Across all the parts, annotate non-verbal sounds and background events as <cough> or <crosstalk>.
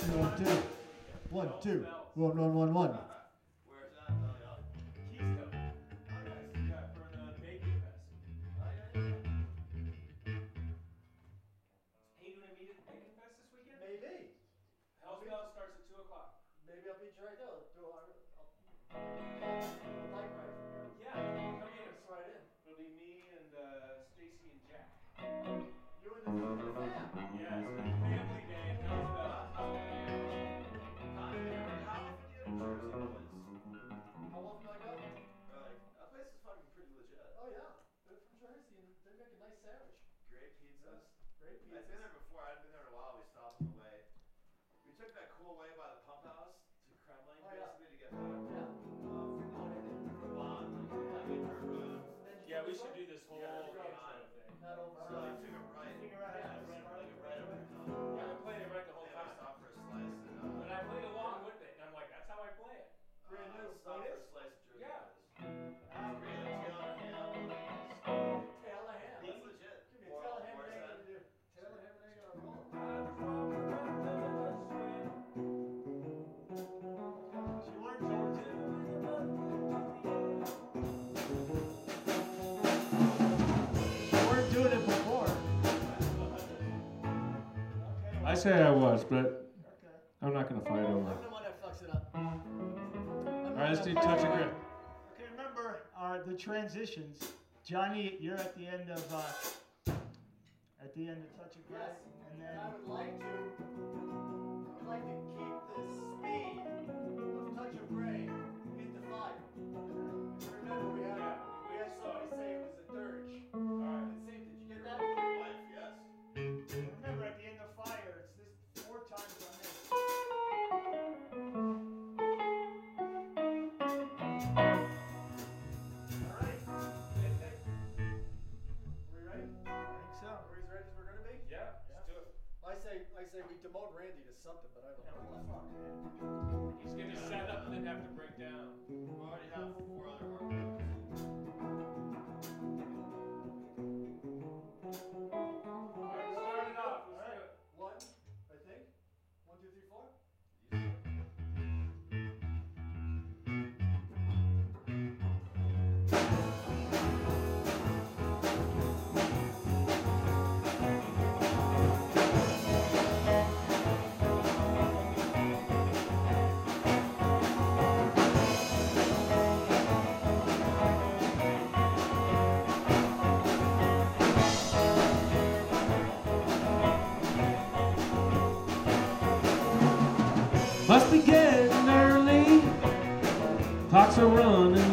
One, two. One, two. One, one, one, one. Maybe I'll be right now. say I was, but I'm not gonna fight over. I'm the one that fucks it up. All right, let's do touch and grip. Okay, remember uh, the transitions. Johnny, you're at the end of uh, at the end of touch and grip, yes. and then. I would like to. I would like to keep the speed of touch and grip into the fire. say we demote Randy to something, but I don't know. He's gonna set up and then have to break down.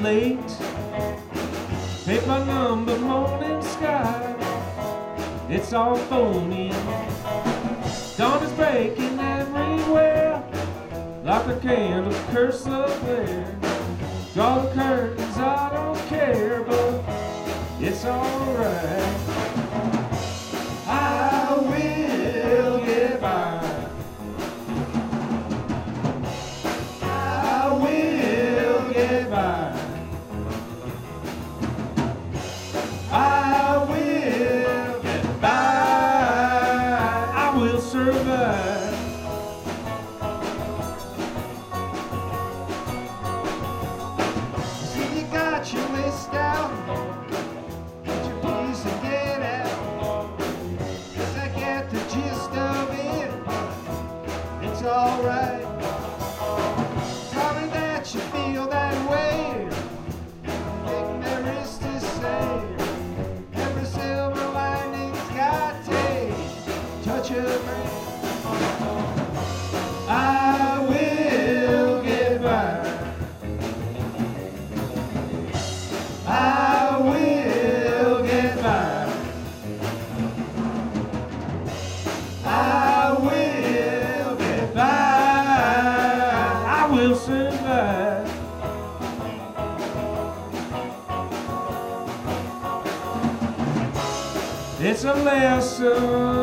late. my number morning sky. It's all phony. Dawn is breaking everywhere. Like a candle's cursor glare. Draw the curtains, I don't care, but it's alright. lesson.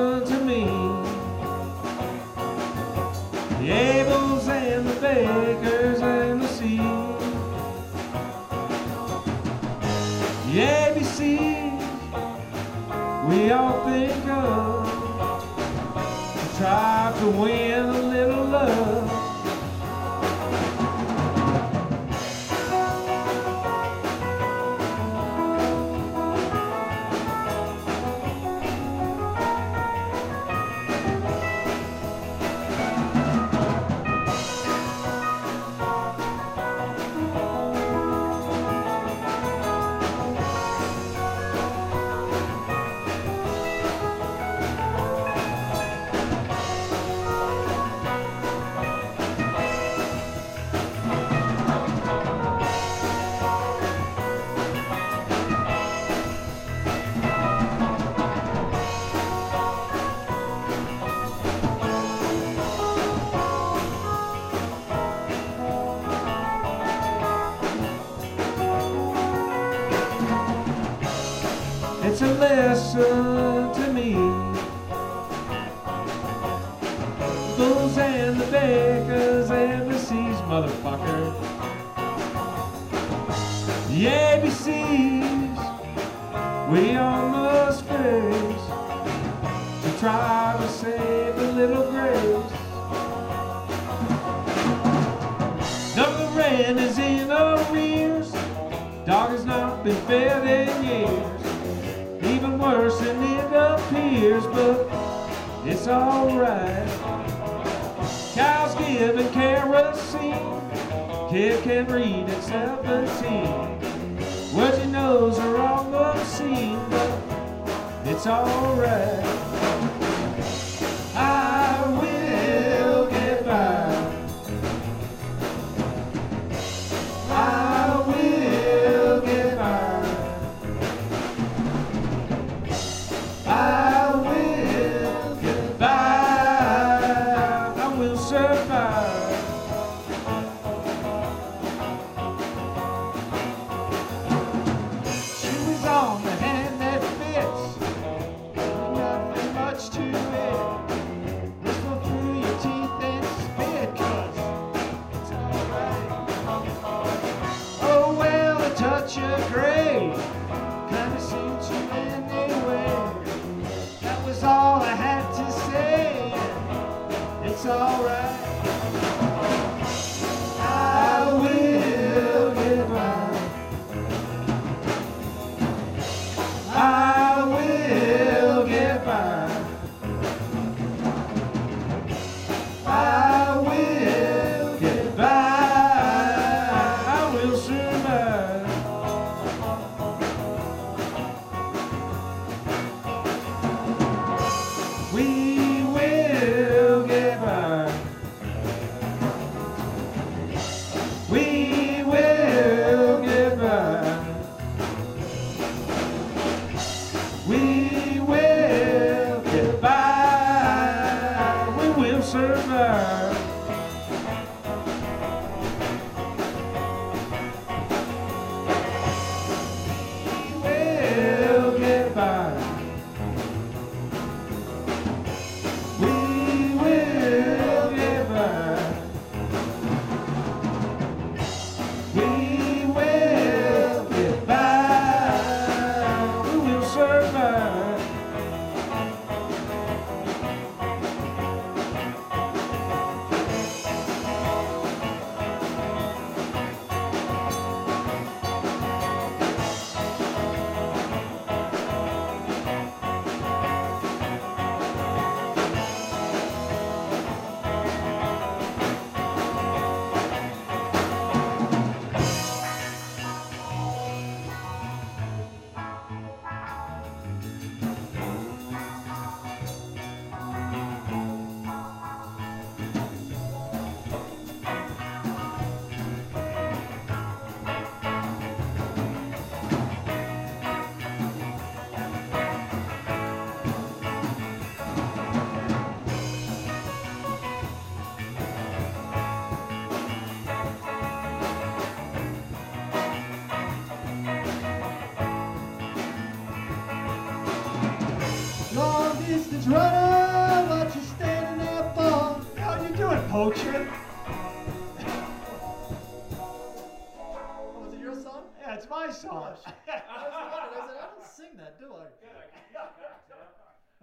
that, do I?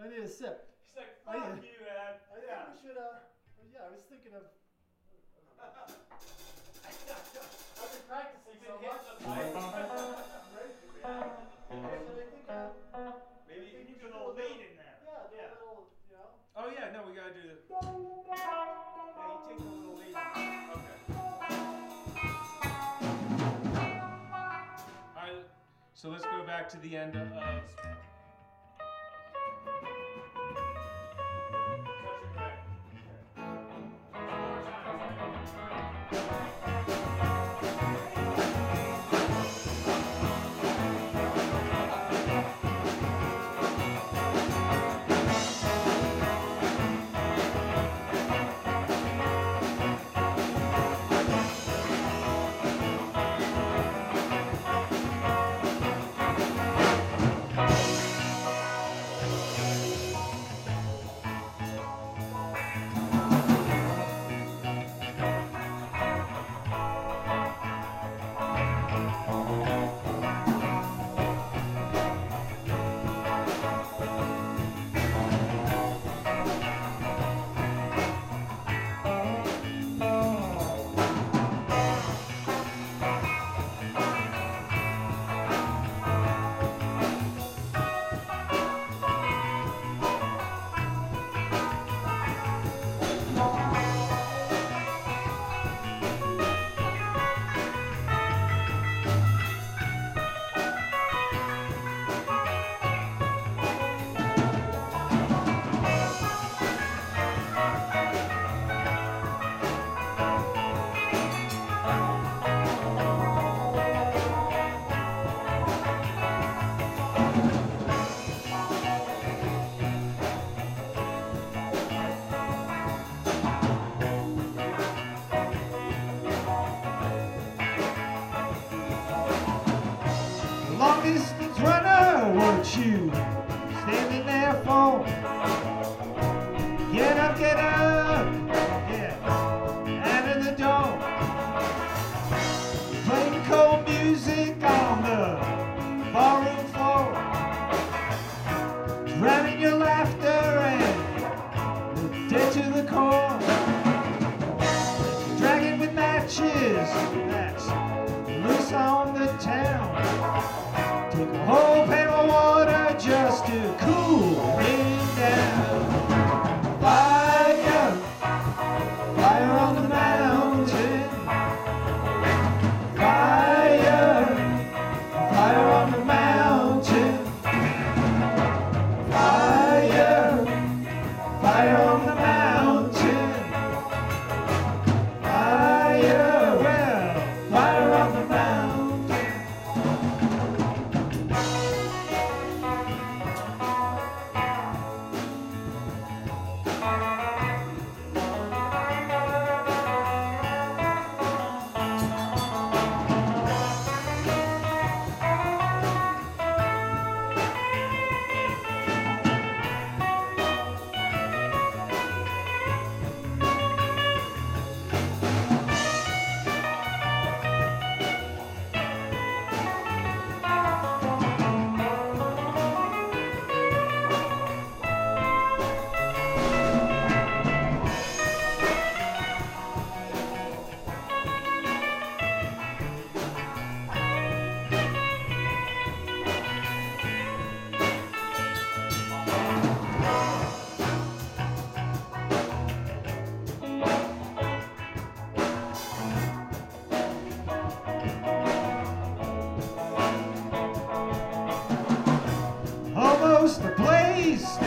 I need a sip. He's like, fuck I, you, man. I yeah. we should, uh, yeah, I was thinking of. <laughs> I've been practicing so much. <laughs> Maybe you can do a little lead in there. Yeah, yeah. a little, you know. Oh, yeah, no, we gotta do the. Yeah, you take a little lead. Okay. So let's go back to the end of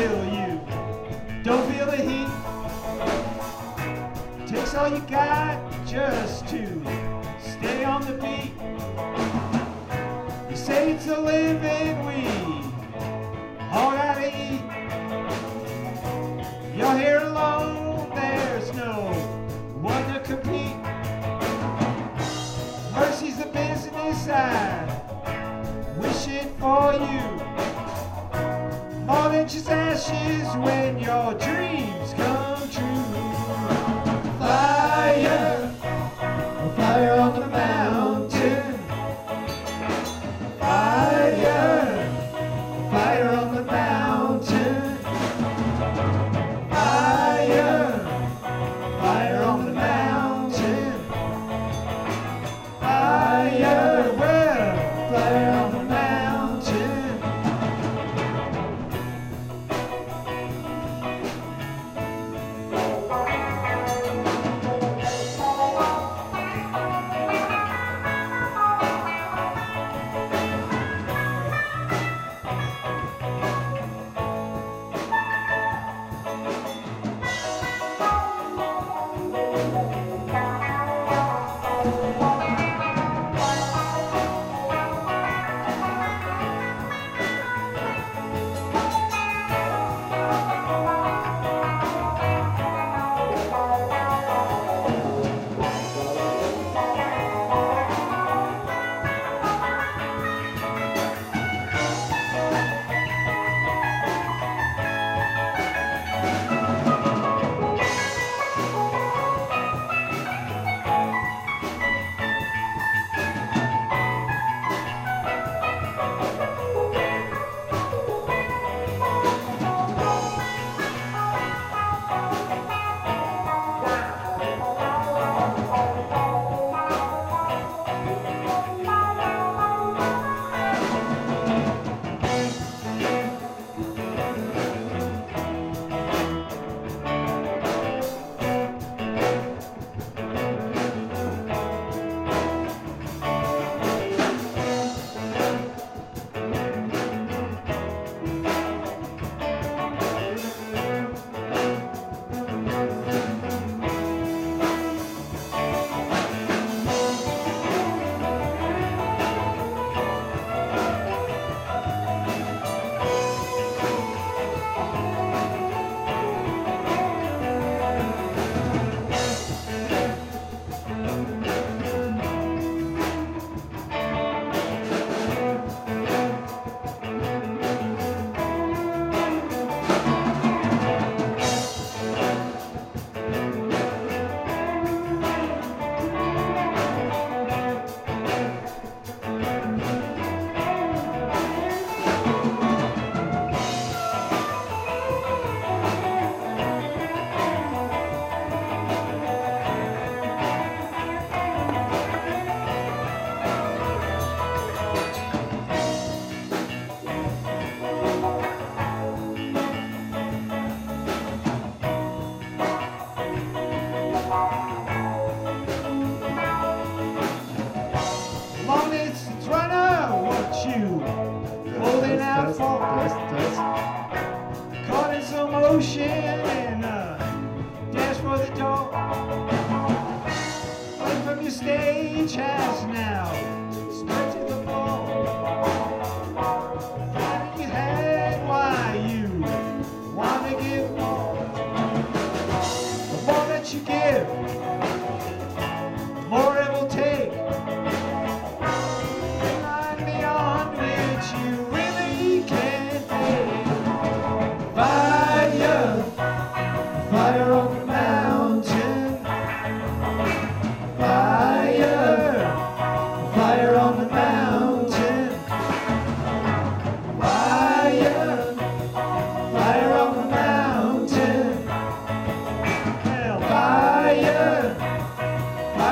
you don't feel the heat. Takes all you got just to stay on the beat. You say it's a living we all gotta eat. You're here alone, there's no one to compete. Mercy's the business I wish it for you. Just ashes when your dreams come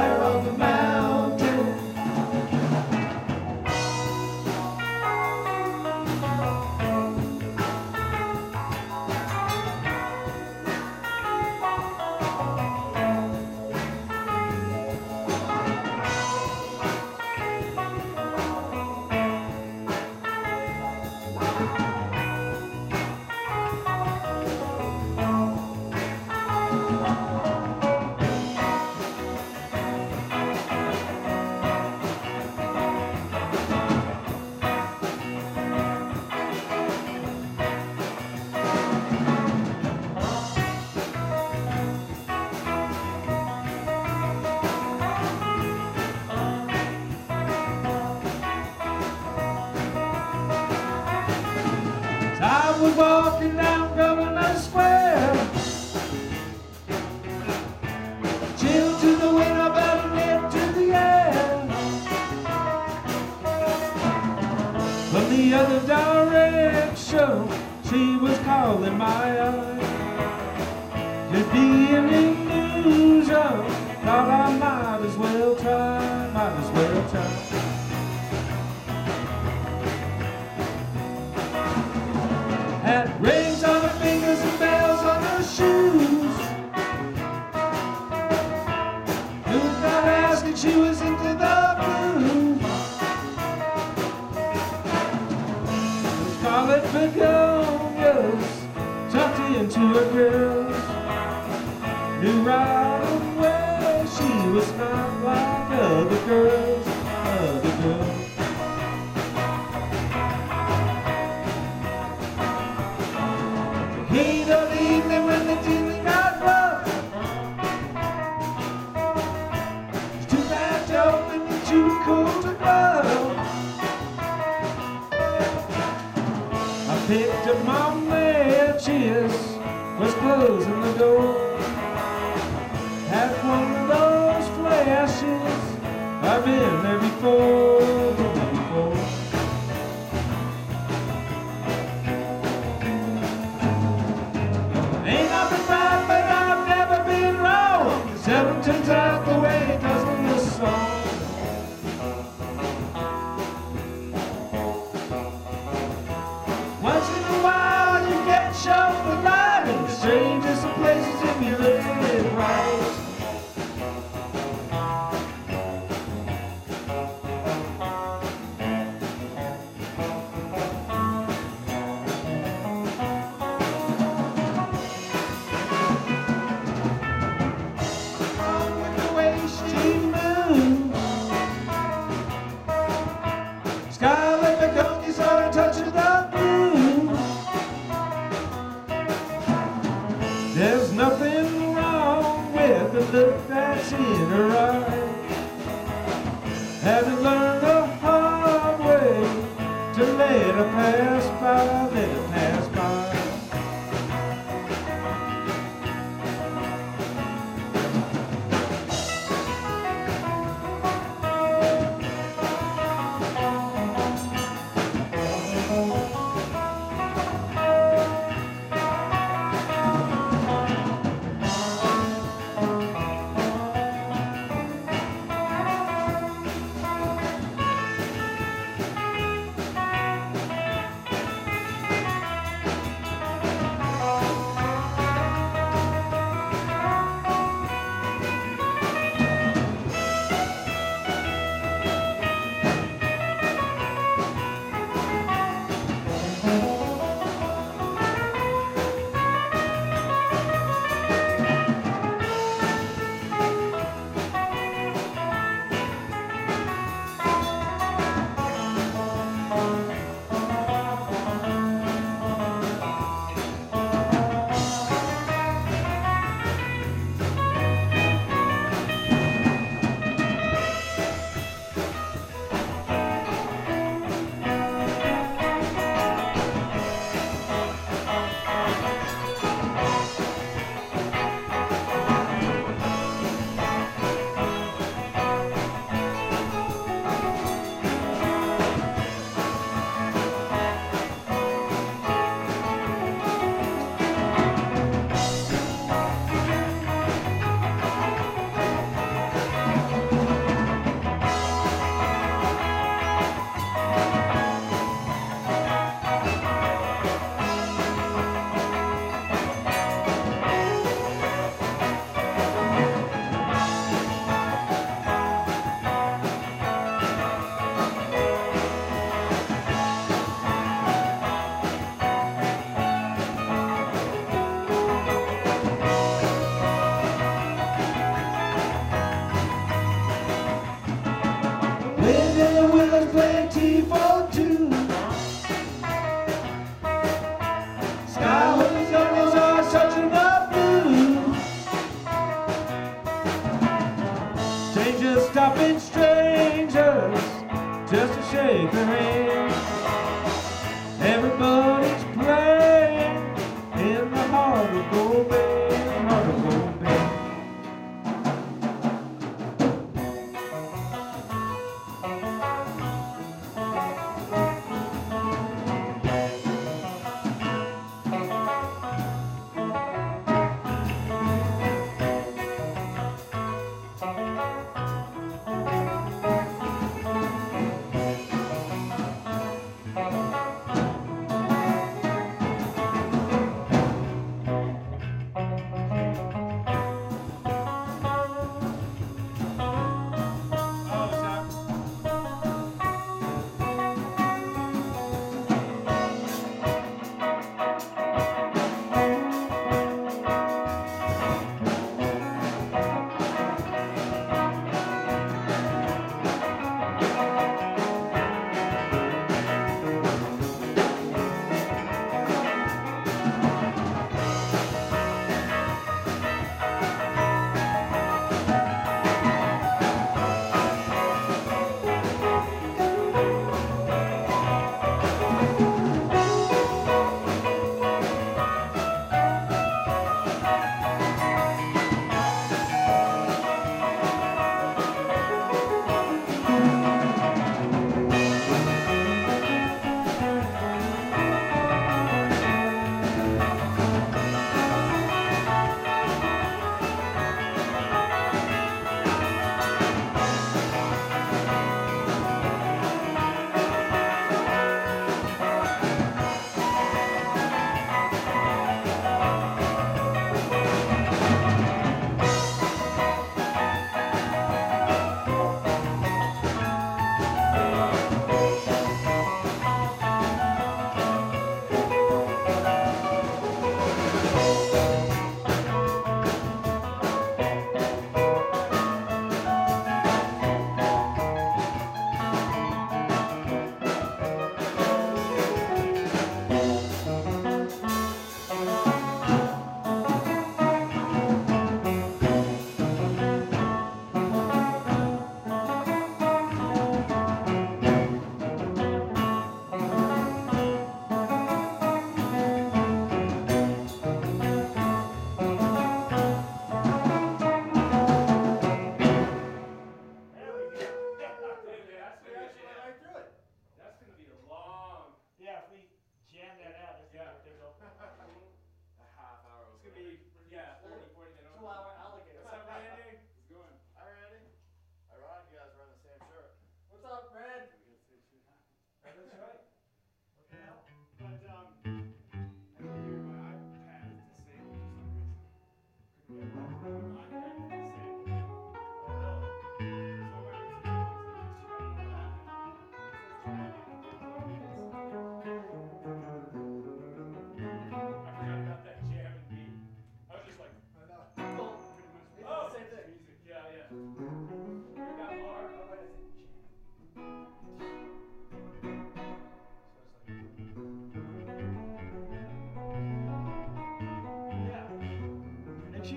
fire on the mountain.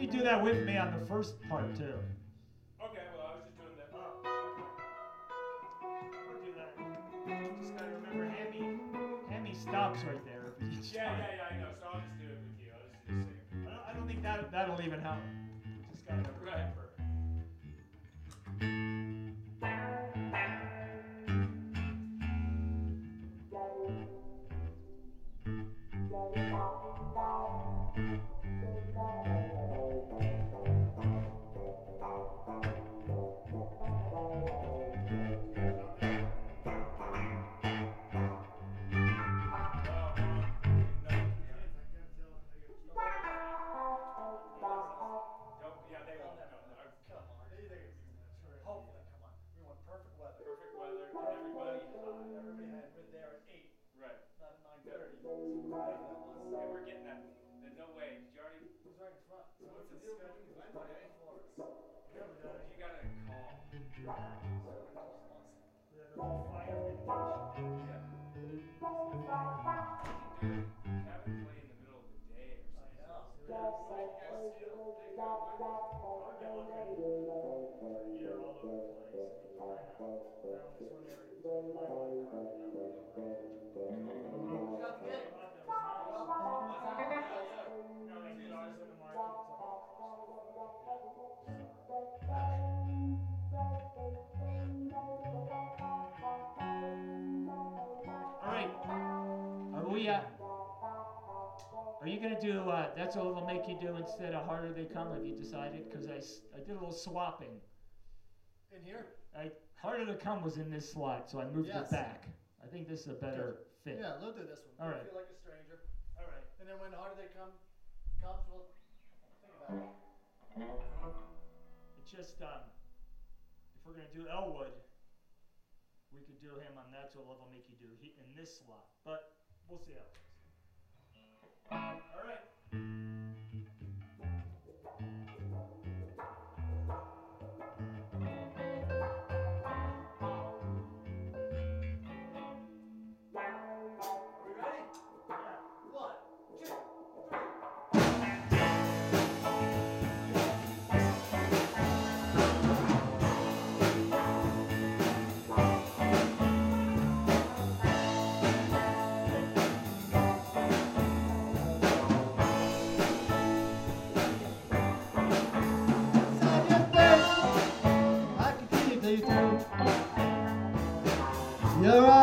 You do that with me on the first part too. Okay, well, I was just doing that. Oh, we'll do that. Just gotta remember, Hammy, Hammy stops right there. <laughs> Yeah, yeah, yeah, I know. So I'll just do it with you. I'll just do the same. I don't, I don't think that that'll even help. We're getting that. No way. You? Who's what's the? You got a call. Fire. Yeah. Haven't in the middle of the day are you going to do, uh, that's all they'll make you do instead of Harder They Come? Have you decided? Because I, I did a little swapping. In here? I, Harder They Come was in this slot, so I moved yes. it back. I think this is a better Good. fit. Yeah, let's do this one. All right. And then when holiday come, comes, we'll think about it. It's just, um, if we're going to do Elwood, we could do him on natural level, make you do he, in this slot. But we'll see how it goes. All right. Yeah.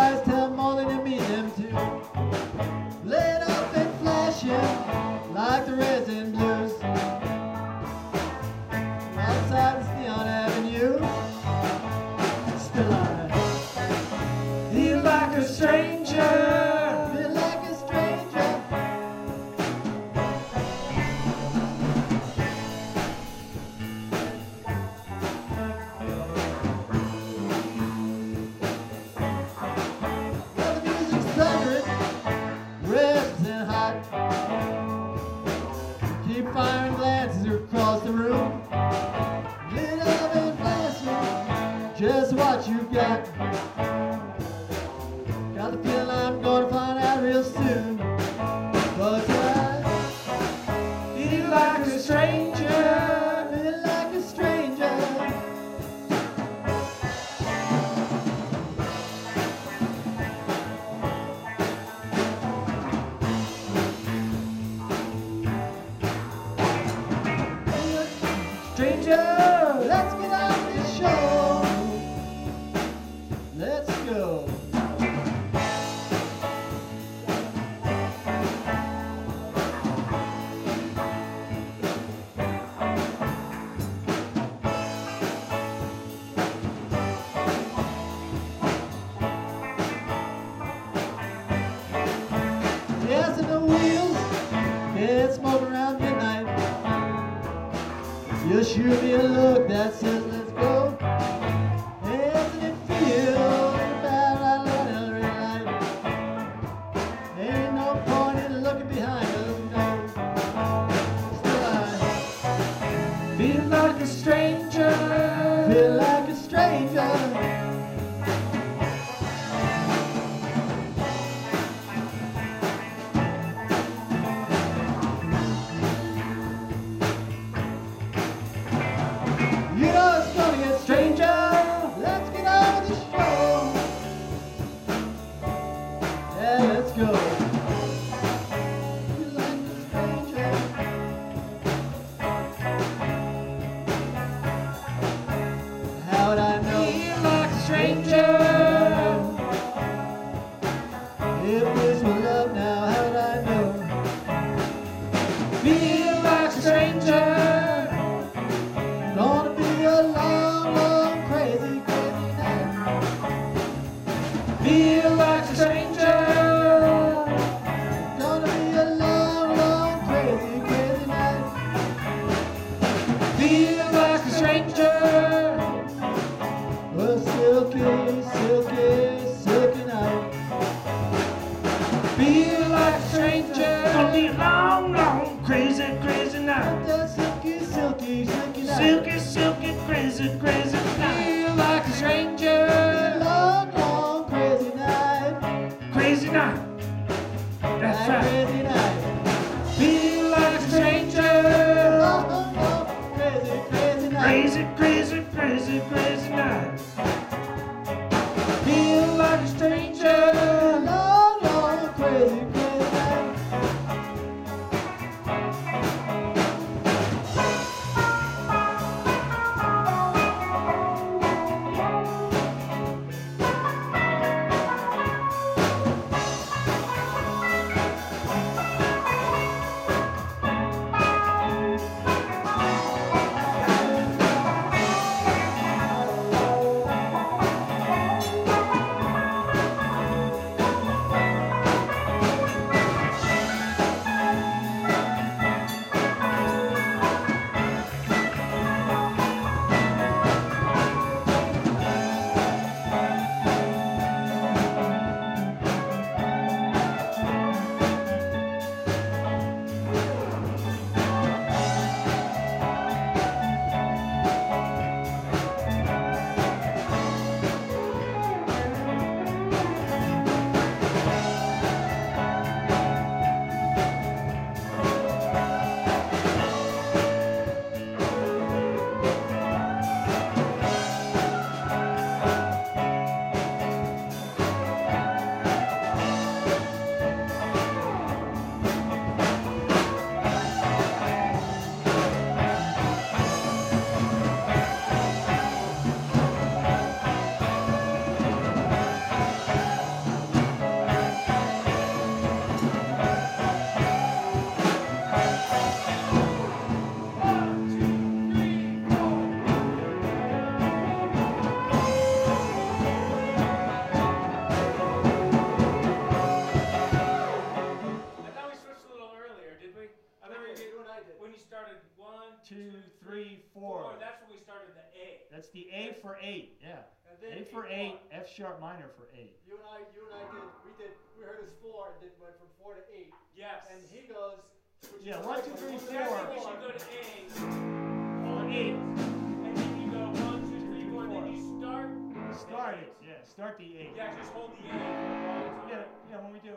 for eight, yeah. Eight for eight, four. F sharp minor for eight. You and I, you and I did, we did, we heard his four, and then went from four to eight. Yes. And he goes. Yeah, one, two, three, four. I think we should go to eight. Well, eight. And then you go one, two, three, four. Then you start. Start it, yeah. Start the eight. Yeah, just hold the eight. Yeah, yeah. When we do.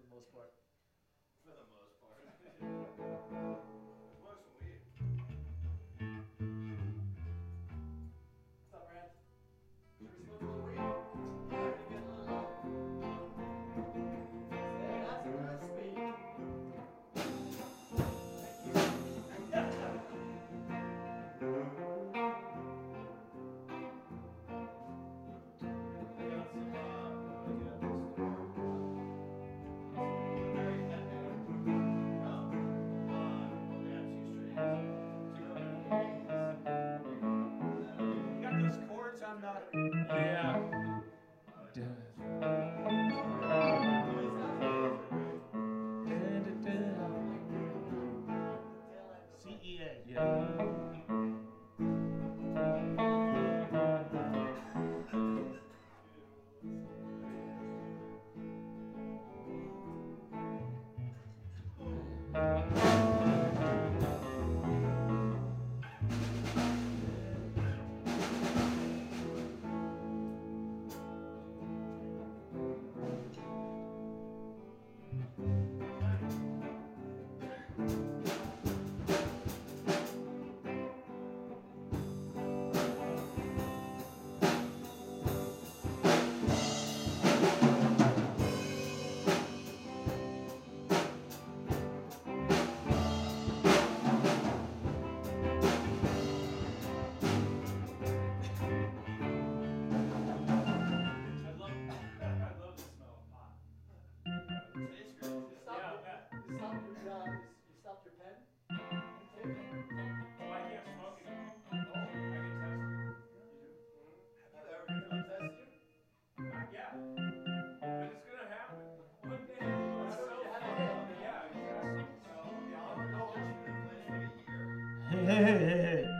hey, hey, hey, hey.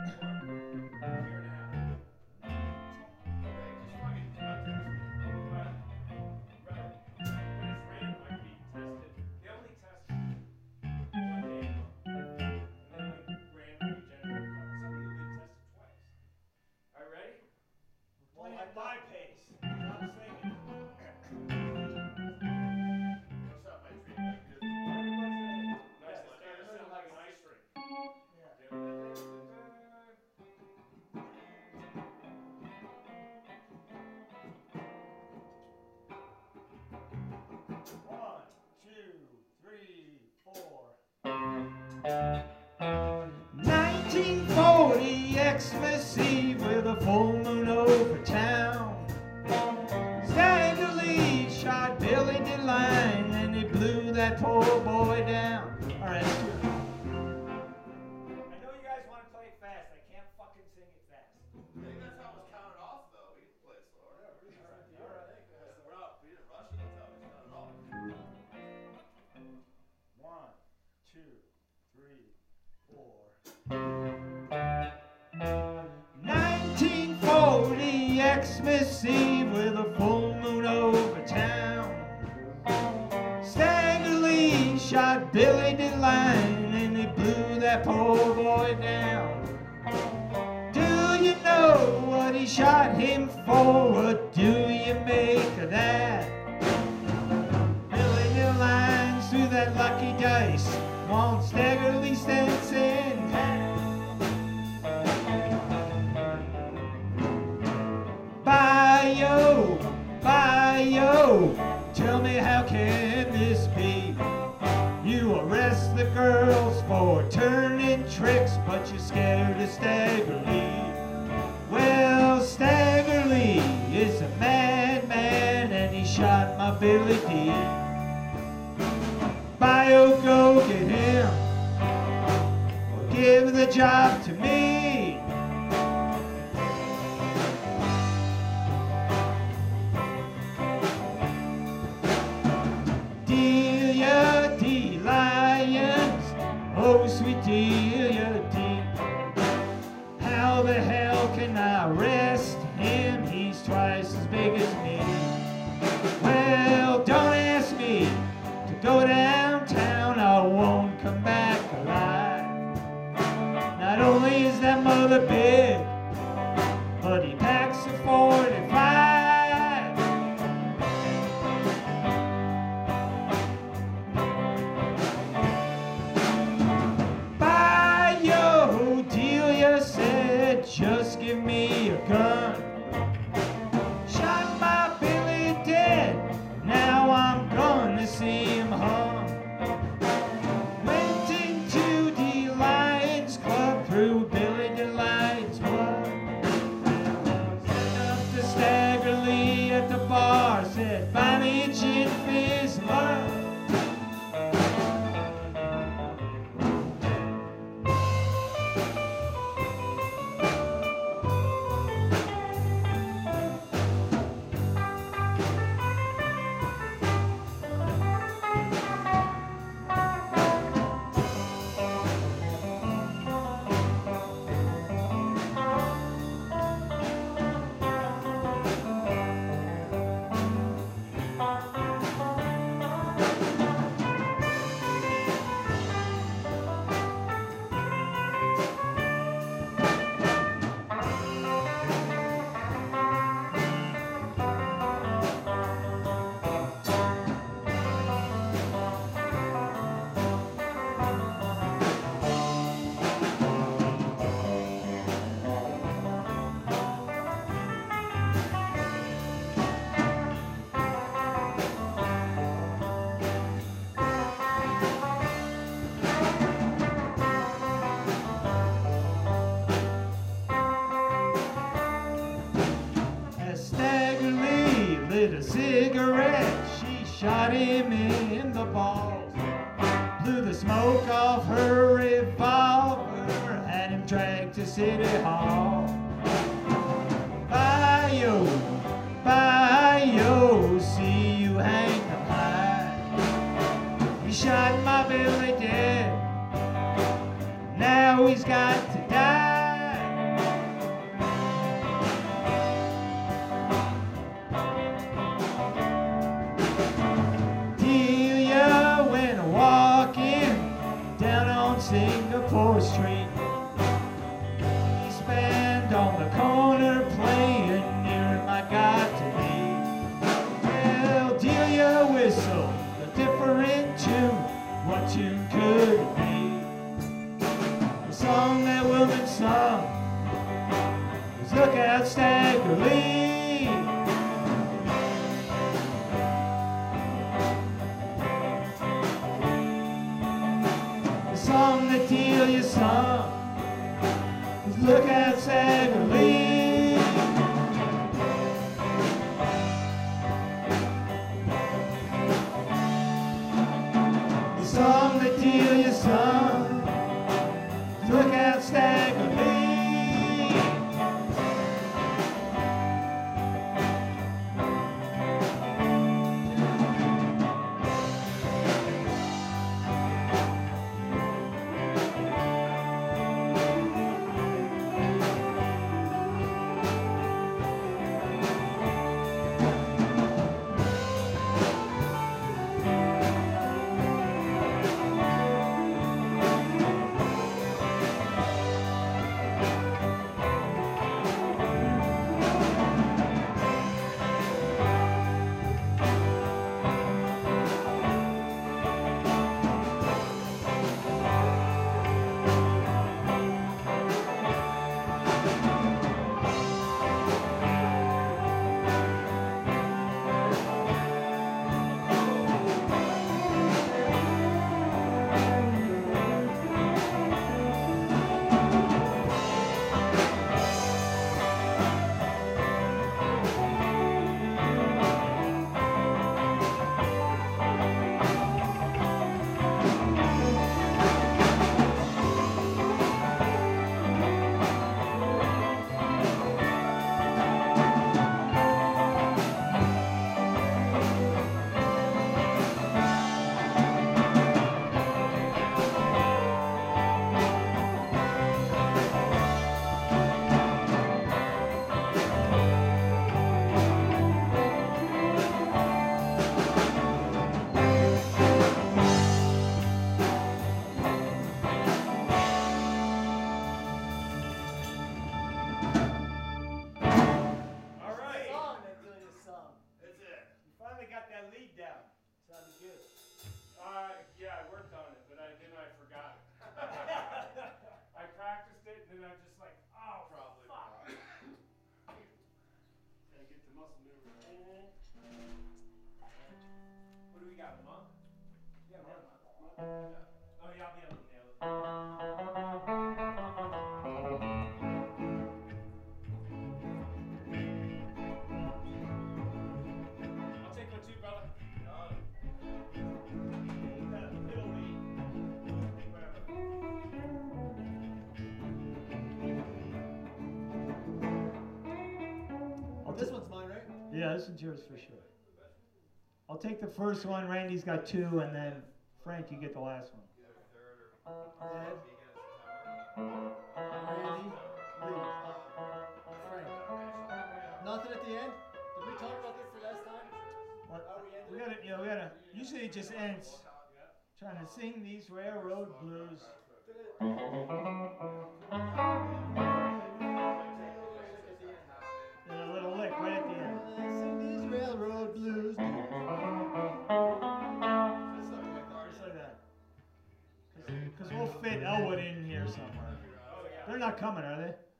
messengers for sure. I'll take the first one. Randy's got two, and then Frank, you get the last one. Ed, Randy, Frank. Nothing at the end? Did we talk about this the last time? What? We gotta, yeah, we gotta. Usually it just ends. Trying to sing these railroad blues. coming, are they?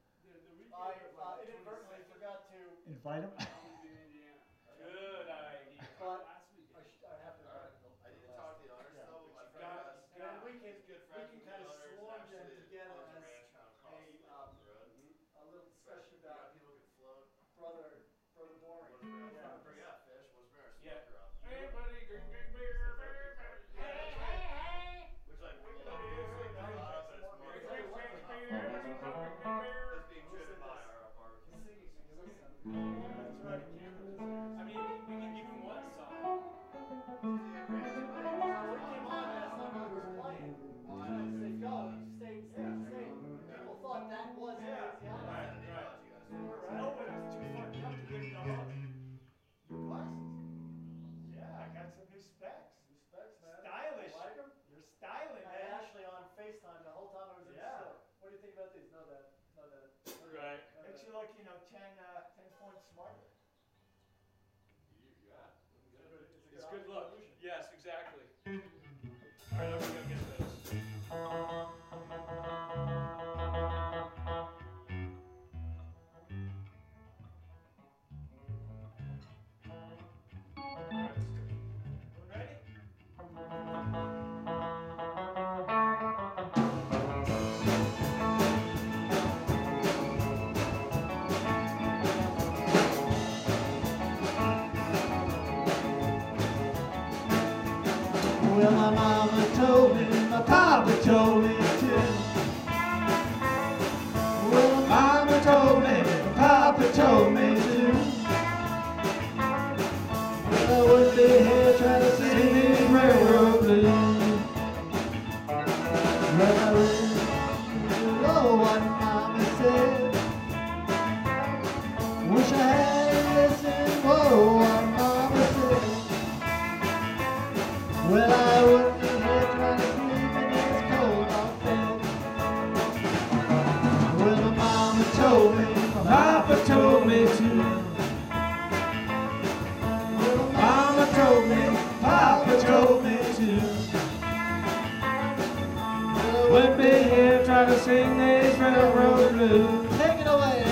blue. Take it away.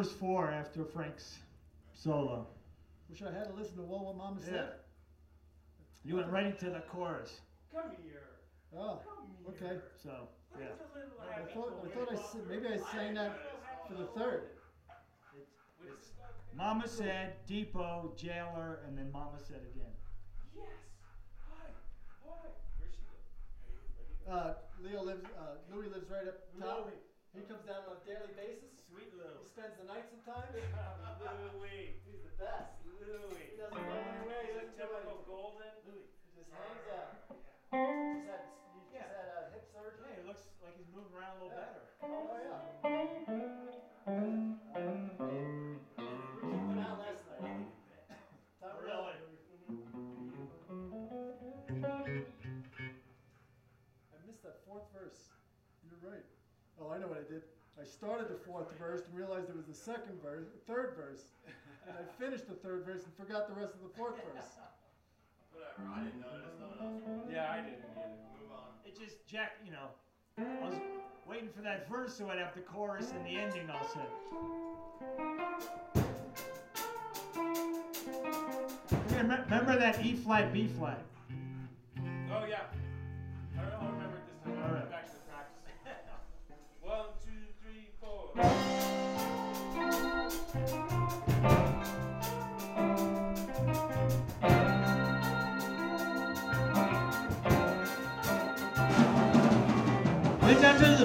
Verse four after Frank's solo. Wish I had to listen to what, what Mama said. You went right into the chorus. Come here. Oh, Come okay. here. So, yeah. It's a little I thought, I thought I said, maybe I sang that for the third. Which is- Mama said, Depot, Jailer, and then Mama said again. Yes. Hi. Hi. Where's she live? Uh, Leo lives, uh, Louis lives right up top. Louis. He comes down on a daily basis. Sweet He spends the night sometimes. <laughs> Louis. He's the best. Louis. He doesn't go anywhere. He He's a doesn't typical anything. golden. Louis he just hangs out. Just had, he just Yeah. had a hip surgery. Hey, it looks like he's moving around a little Yeah. better. Oh yeah. I know what I did. I started the fourth verse and realized it was the second verse, third verse, and I finished the third verse and forgot the rest of the fourth verse. Whatever. I didn't notice. No one else. will. Yeah, I didn't either. Move on. It just, Jack, you know, I was waiting for that verse so I'd have the chorus and the ending all set. Yeah, remember that E flat, B flat?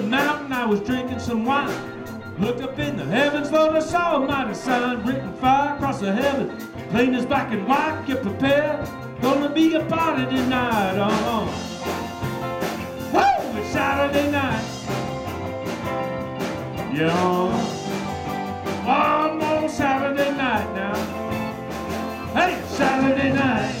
Mountain, I was drinking some wine. Looked up in the heavens, Lord, I saw a mighty sign written fire across the heaven. Plain as black and white, get prepared. Gonna be a party tonight, uh-huh. Whoa, it's Saturday night. Yeah. One more Saturday night now. Hey, Saturday night.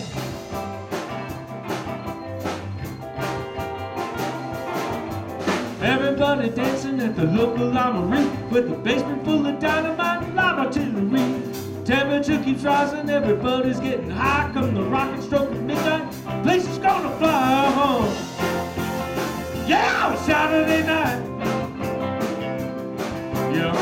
At the local armory with a basement full of dynamite and live artillery. Temperature keeps rising, everybody's getting high. Come the rocket stroke at midnight, place is gonna fly home. Yeah, Saturday night. Yeah,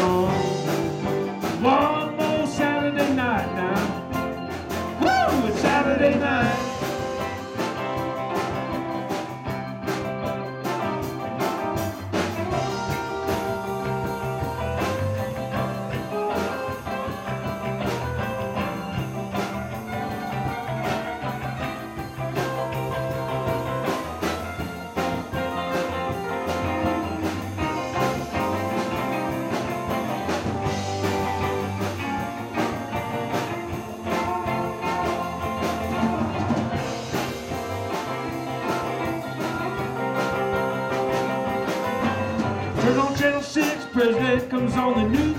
comes on the news.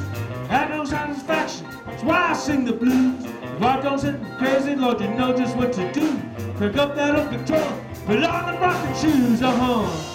Had no satisfaction, that's why I sing the blues. If I don't me crazy, Lord, you know just what to do. Pick up that up control, put on the rocking shoes, uh-huh. Hey,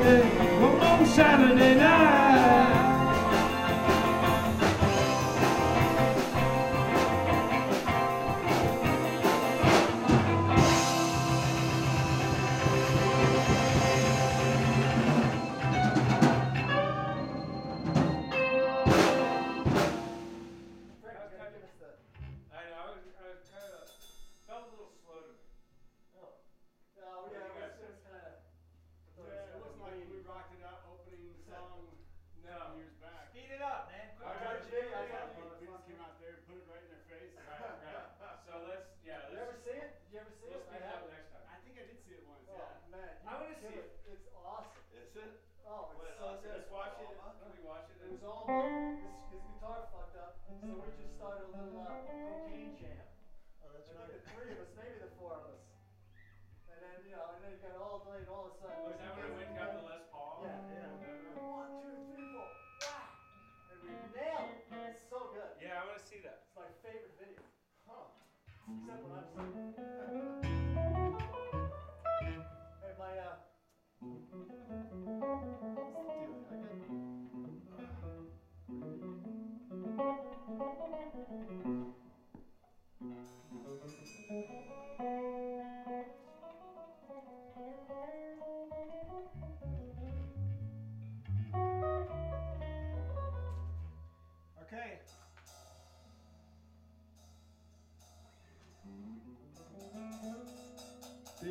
Saturday, on Saturday night. played all of a sudden. Was that when I went down the Les Paul? Yeah, yeah. One, two, three, four. And we nailed it. It's so good. Yeah, I want to see that. It's my favorite video. Huh. Except when I'm singing. <laughs> hey, my, uh... Thank you.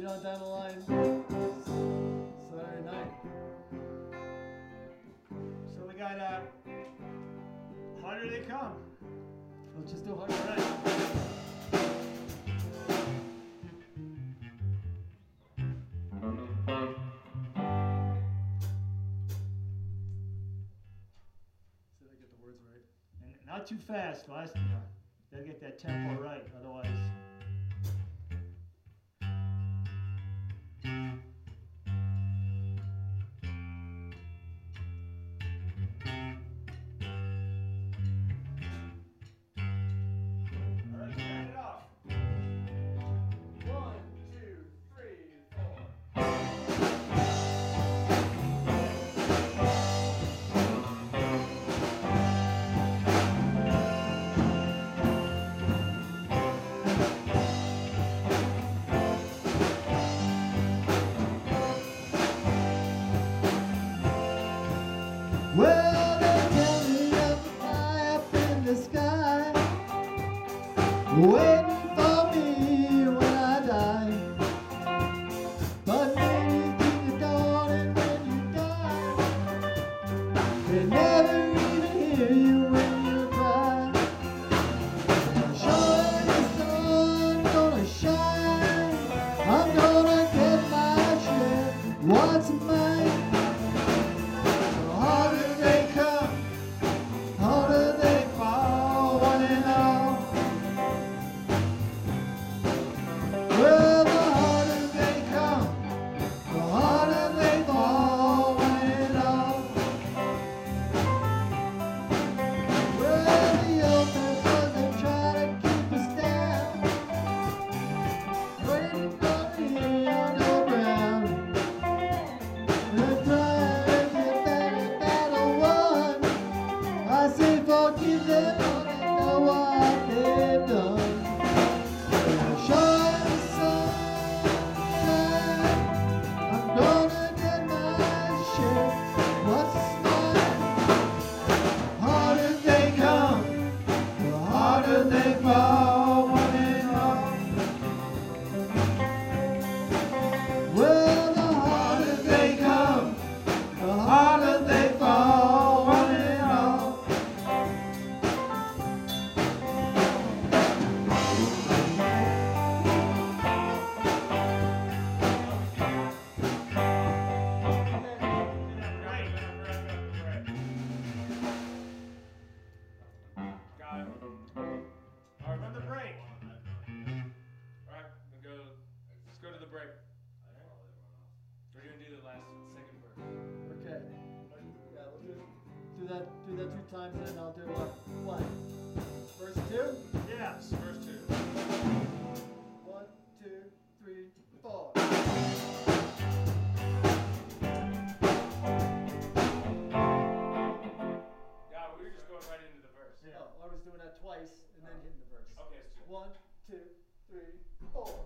on down the line Saturday night. So we got uh, harder they come. Let's just do harder right. Not too fast last time. Gotta get that tempo right, otherwise. time in, I'll do one, one. Verse 2? Yes, verse 2. One, two, three, four. Yeah, we were just going right into the verse. Yeah, oh, I was doing that twice and then hitting the verse. Okay, let's. One, two, three, four.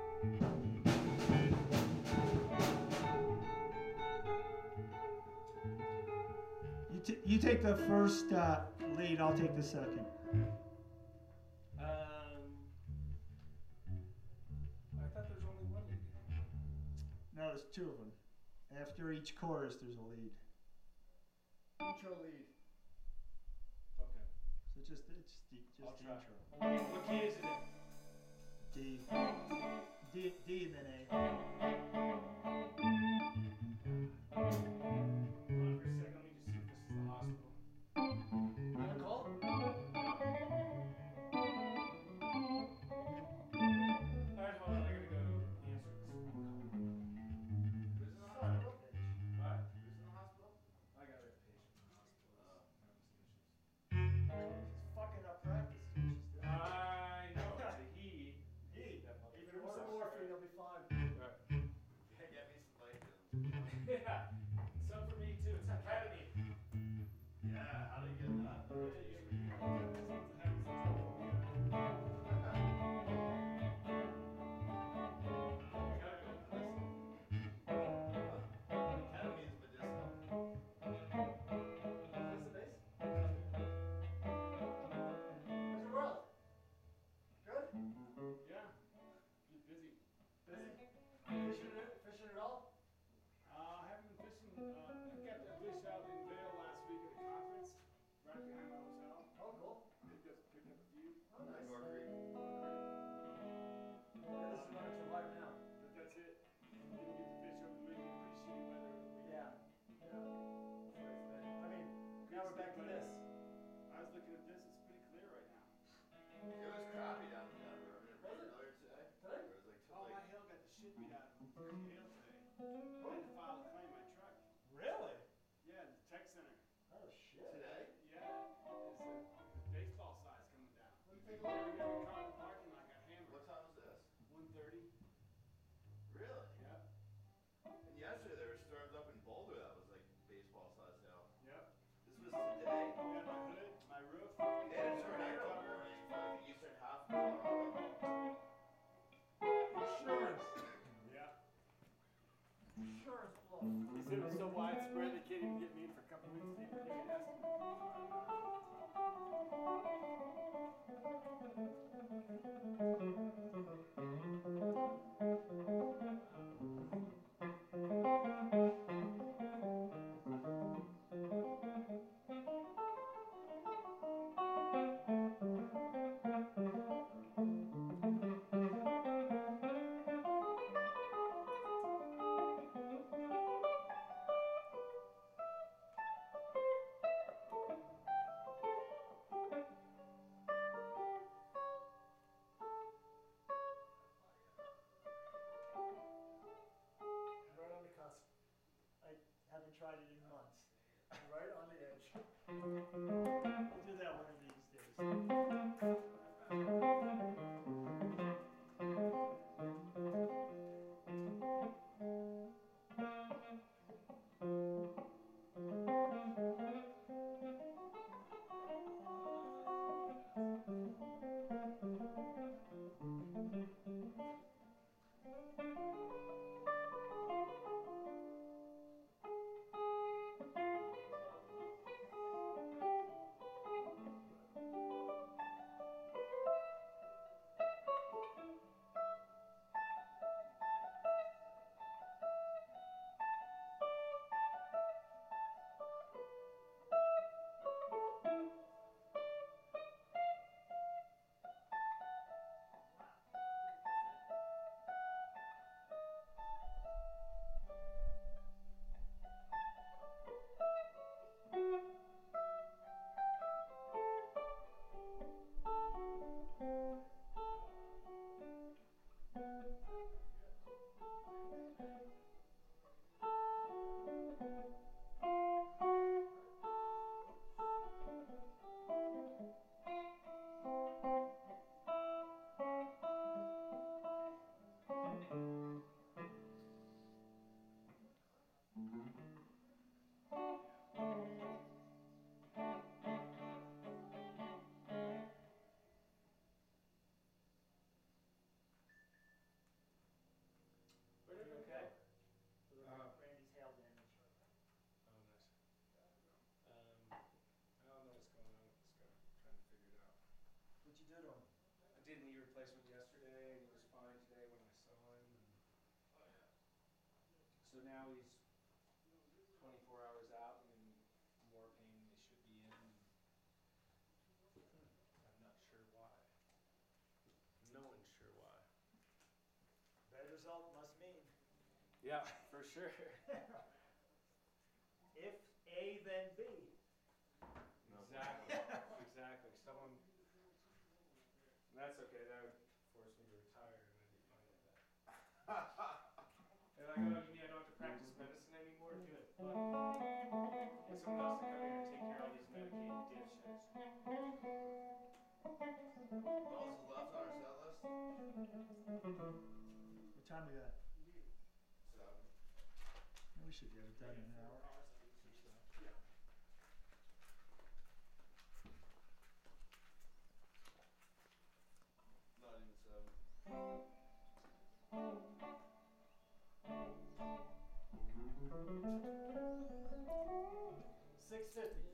take the first uh, lead, I'll take the second. Um, No, there's two of them. After each chorus, there's a lead. Intro lead. Okay. So just just, just the intro. What key is it? D. D, D and then A. Commissioner? He said it was so widespread they can't even get me in for a couple weeks. They can't Yeah, for sure. <laughs> if A, then B. Exactly, exactly. Someone, that's okay, that would force me to retire and I'd be fine with that. <laughs> and I I don't have to practice medicine anymore, good. But get someone else to come here and take care of all these medicated dishes. Also our. What time we got? we should get it done in an hour. Six fifty.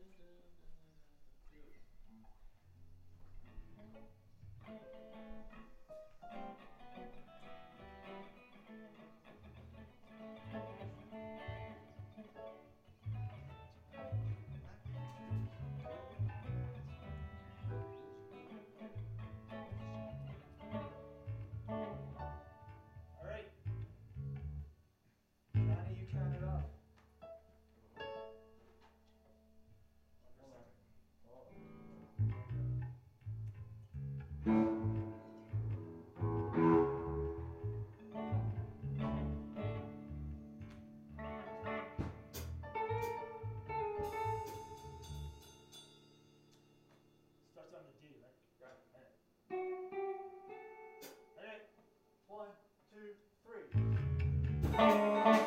Música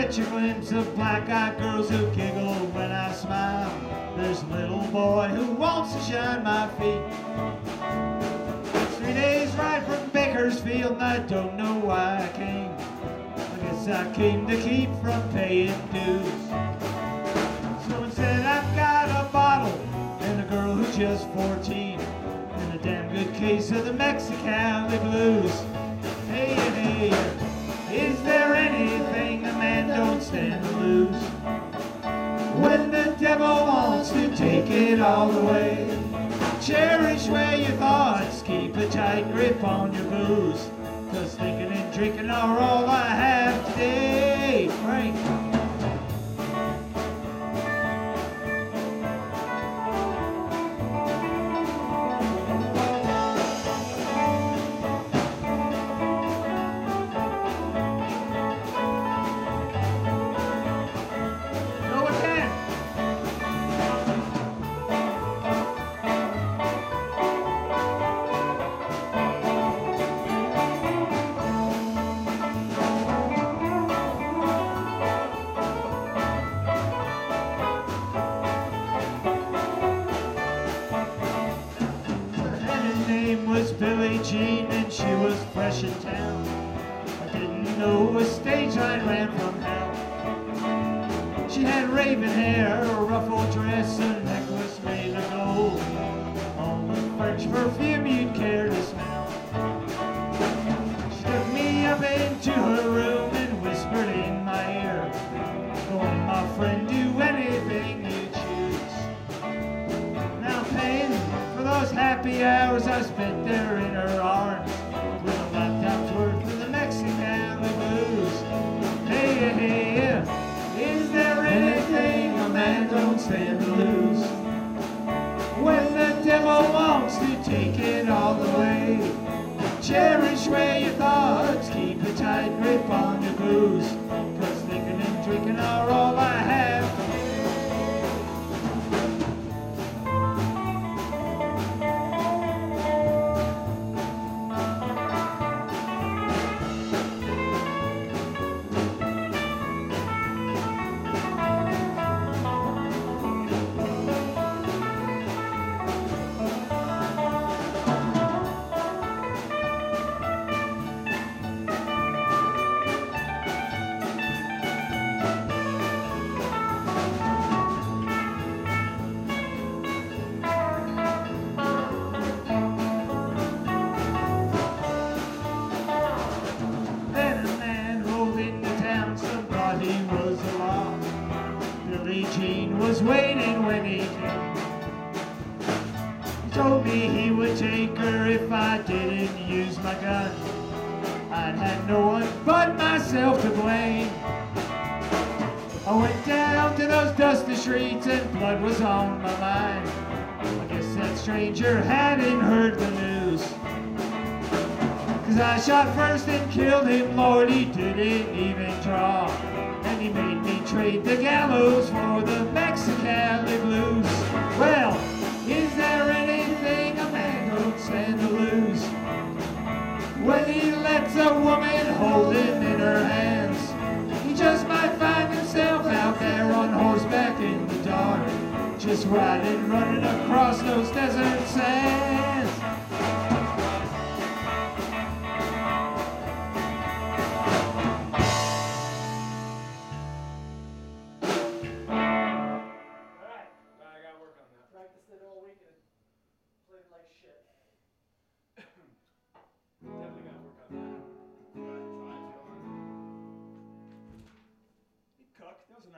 catch a glimpse of black-eyed girls who giggle when I smile. There's a little boy who wants to shine my feet. Three days ride from Bakersfield, and I don't know why I came. I guess I came to keep from paying dues. Someone said I've got a bottle and a girl who's just 14 and a damn good case of the Mexicali blues. Hey, hey, hey don't stand to lose. When the devil wants to take it all away, cherish where your thoughts, keep a tight grip on your booze. Cause thinking and drinking are all I have today. Right.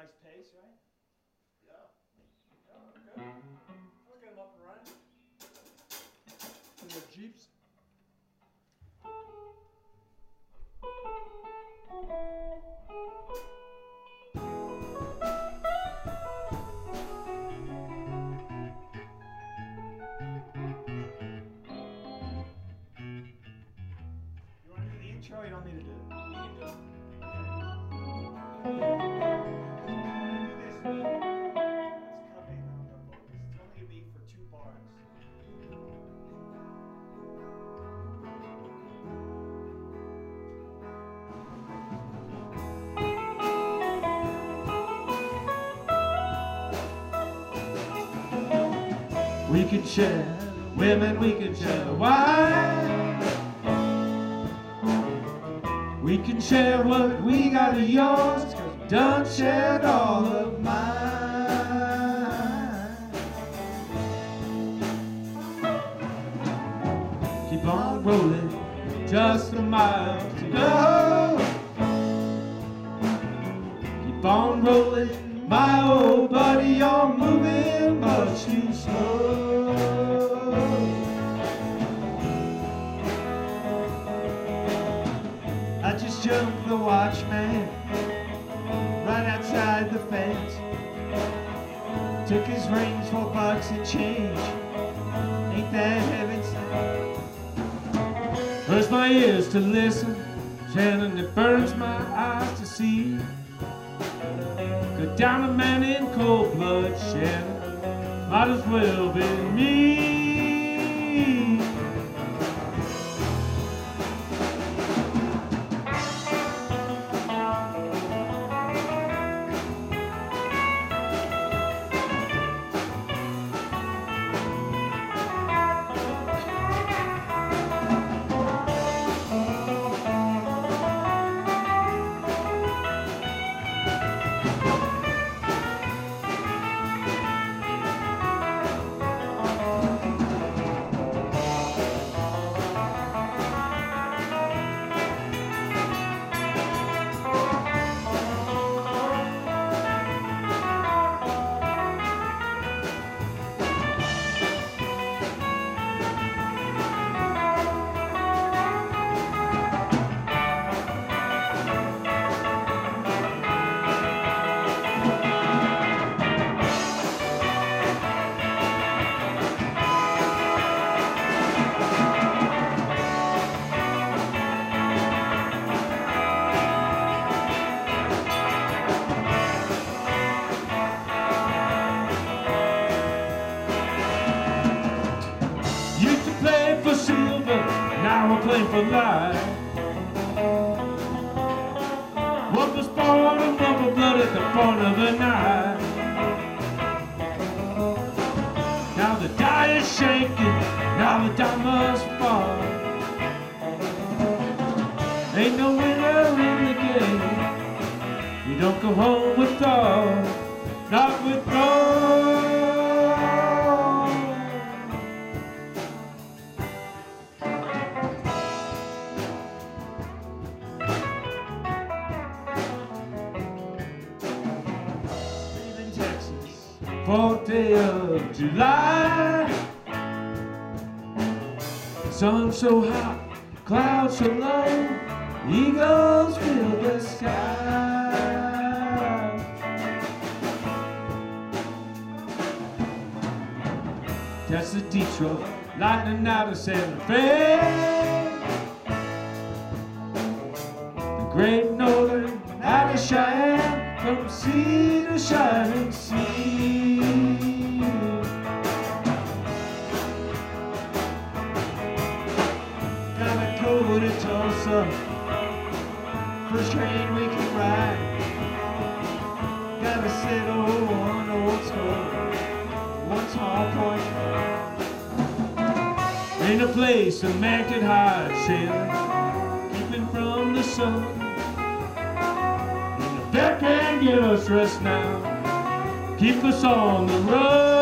nice pace, right? share. Women, we can share wine. We can share what we got of yours, Don't share all of sun. And the can't give us rest now. Keep us on the road.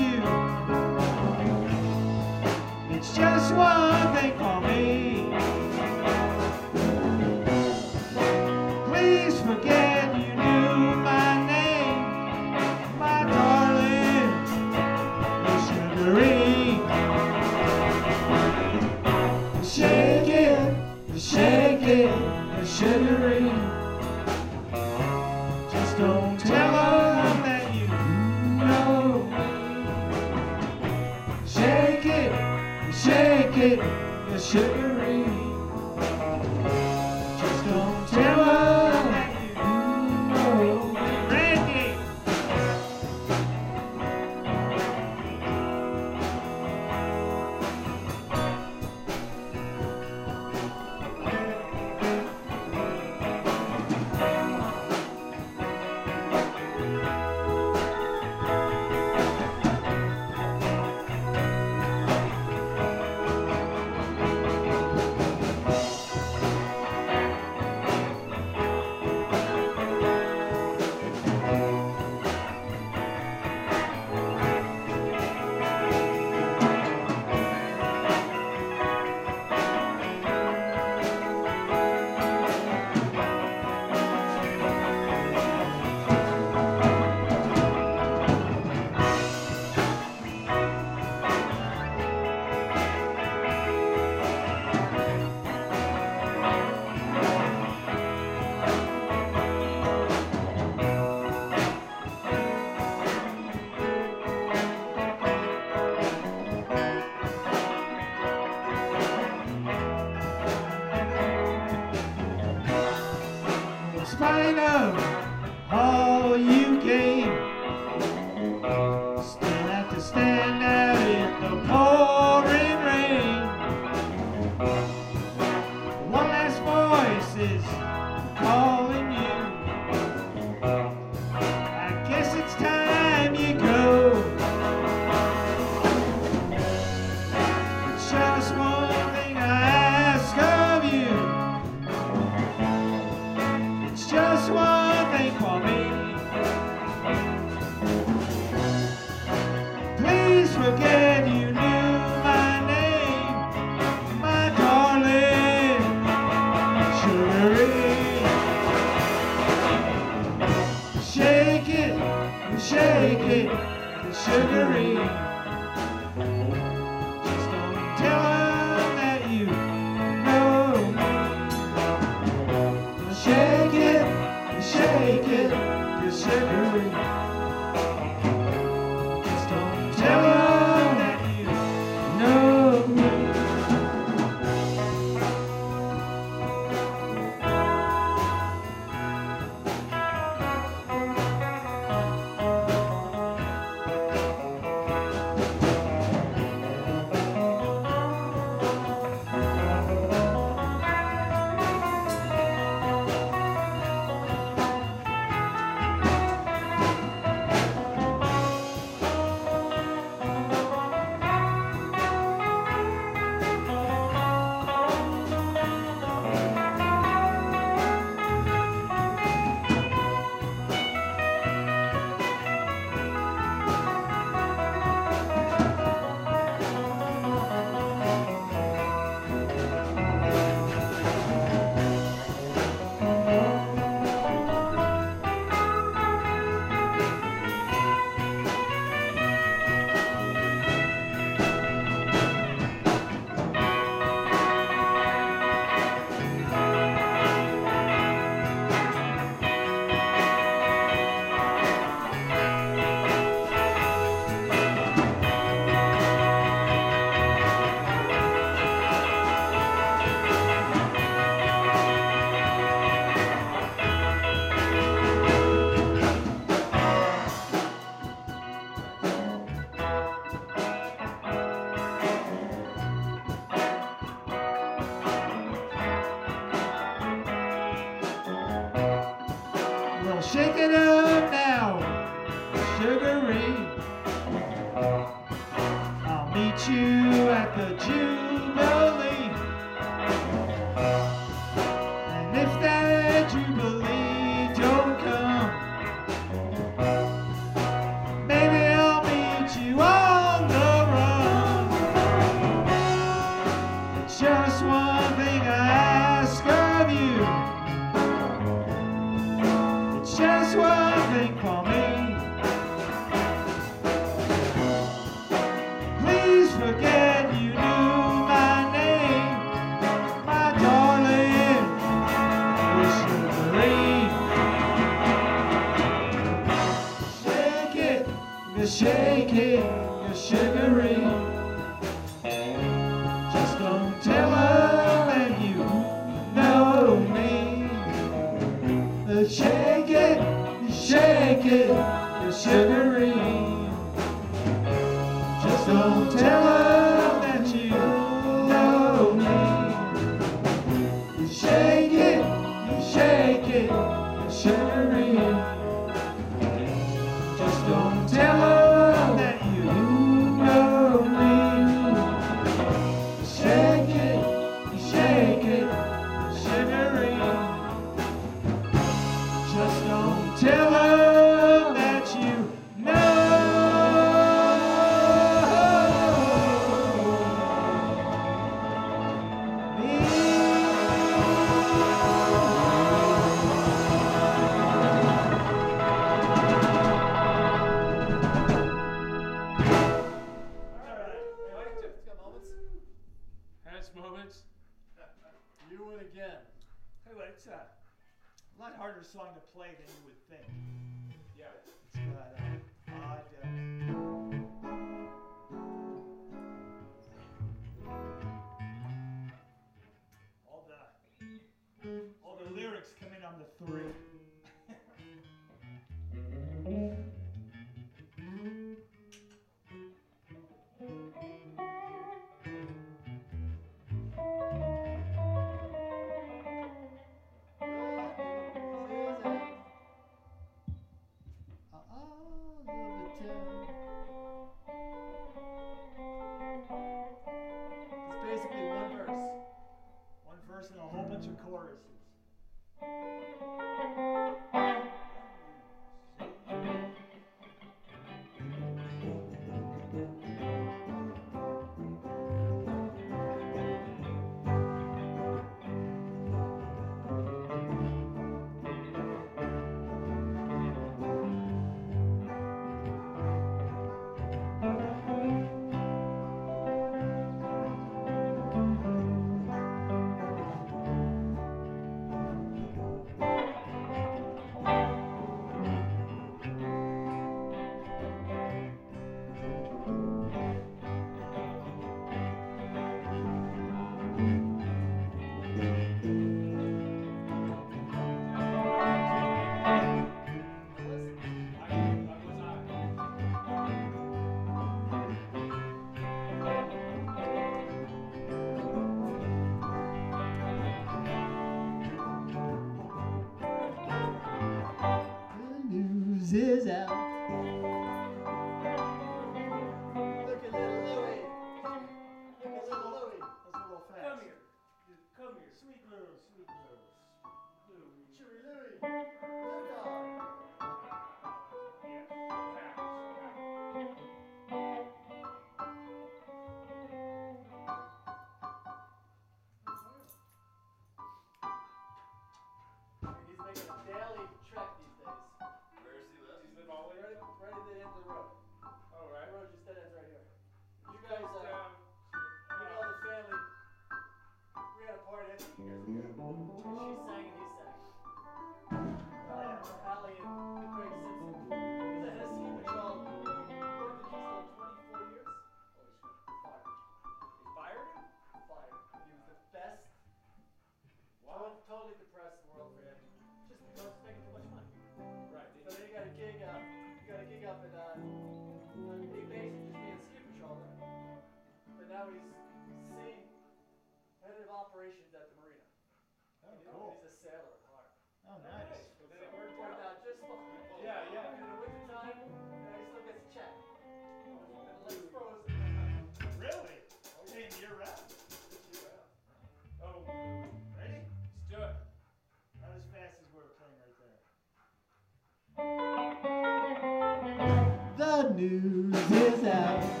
Is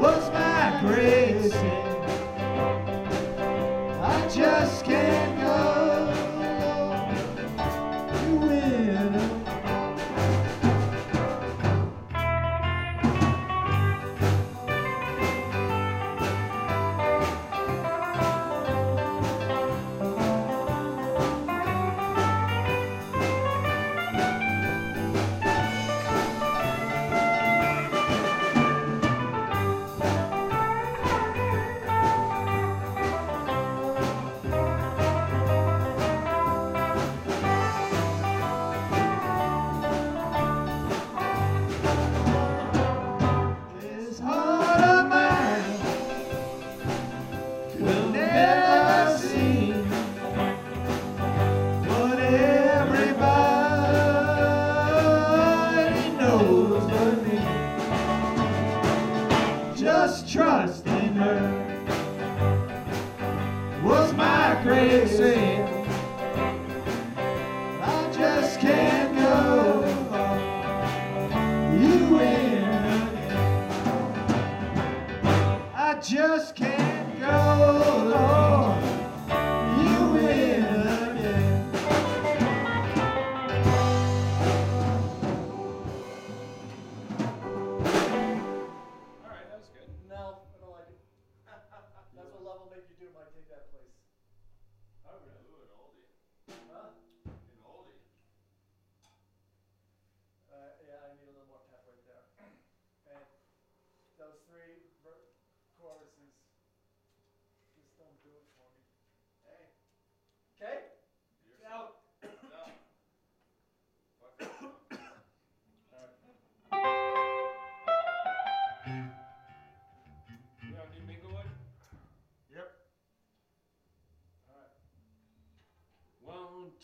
was my grace.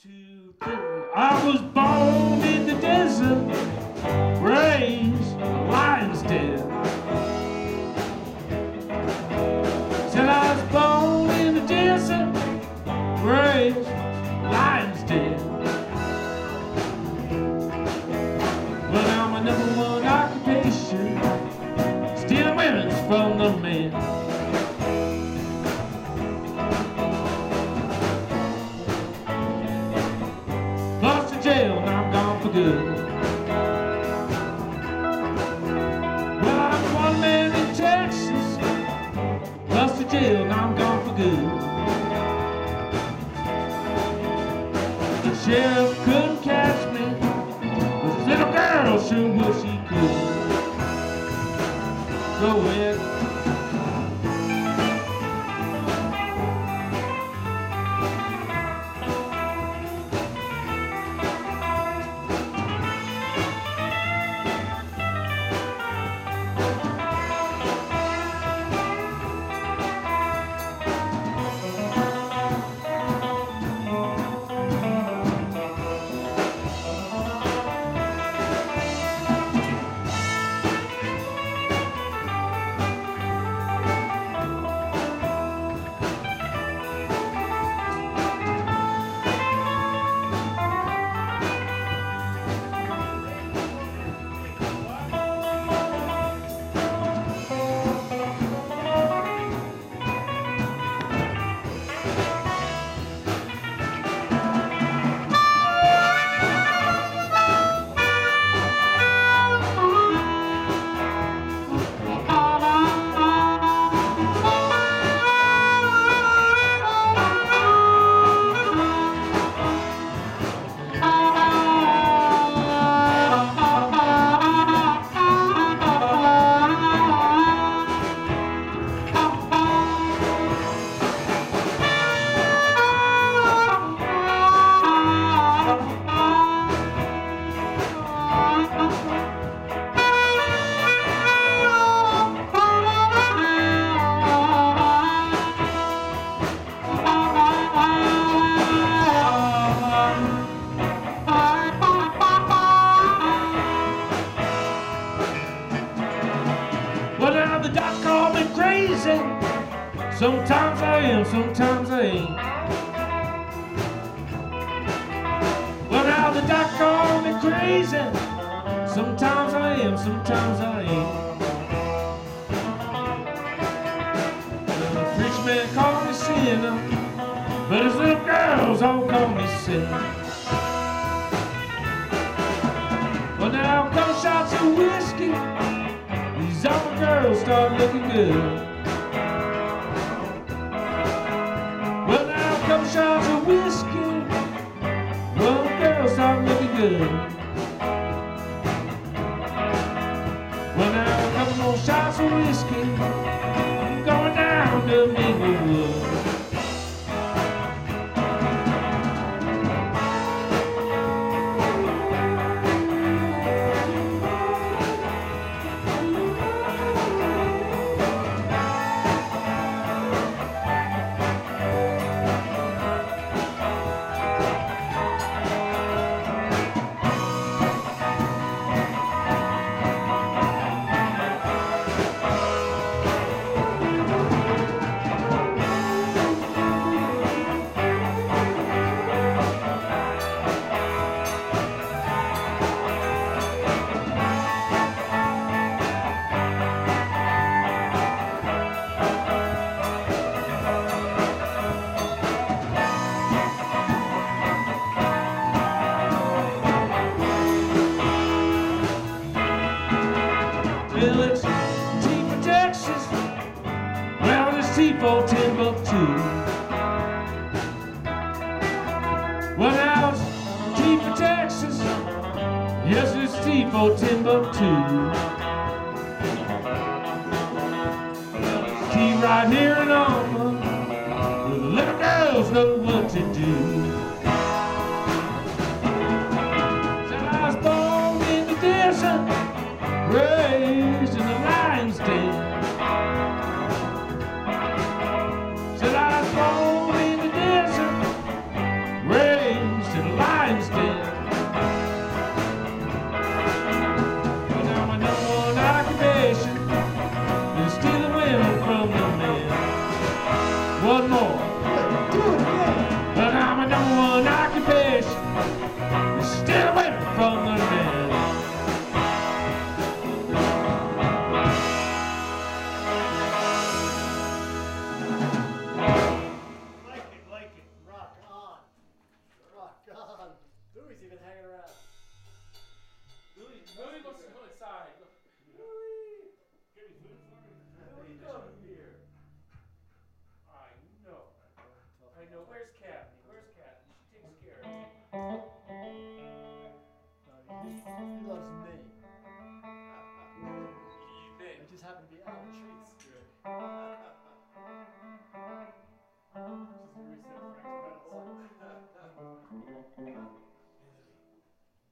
two, three. I was born. say. Sometimes I am, sometimes I ain't. Well now the doc called me crazy. Sometimes I am, sometimes I ain't. The preacher man called me sinner But his little girls all call me sinner Well now come shots of whiskey. These other girls start looking good. good. Well, now, a couple more shots of whiskey. I'm going down to Minglewood.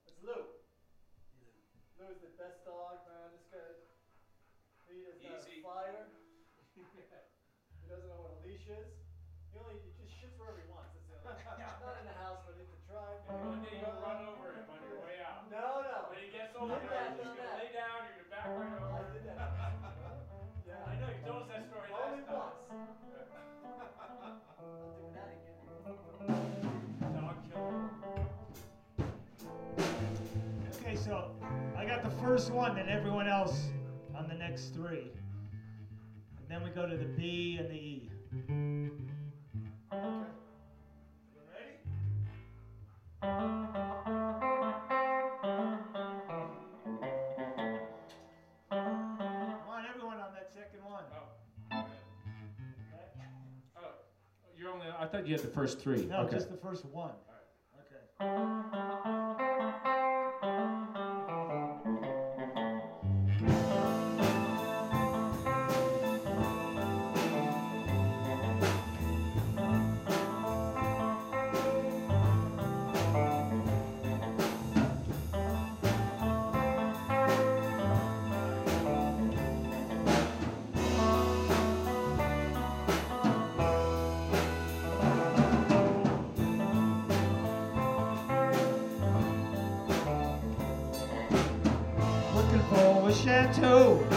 it's Lou. Lou is the best dog, man. This guy, he is Easy. not a flyer. <laughs> he doesn't know what a leash is. first one, then everyone else on the next three. And then we go to the B and the E. I thought you had the first three. No, okay. just the first one. Okay. too.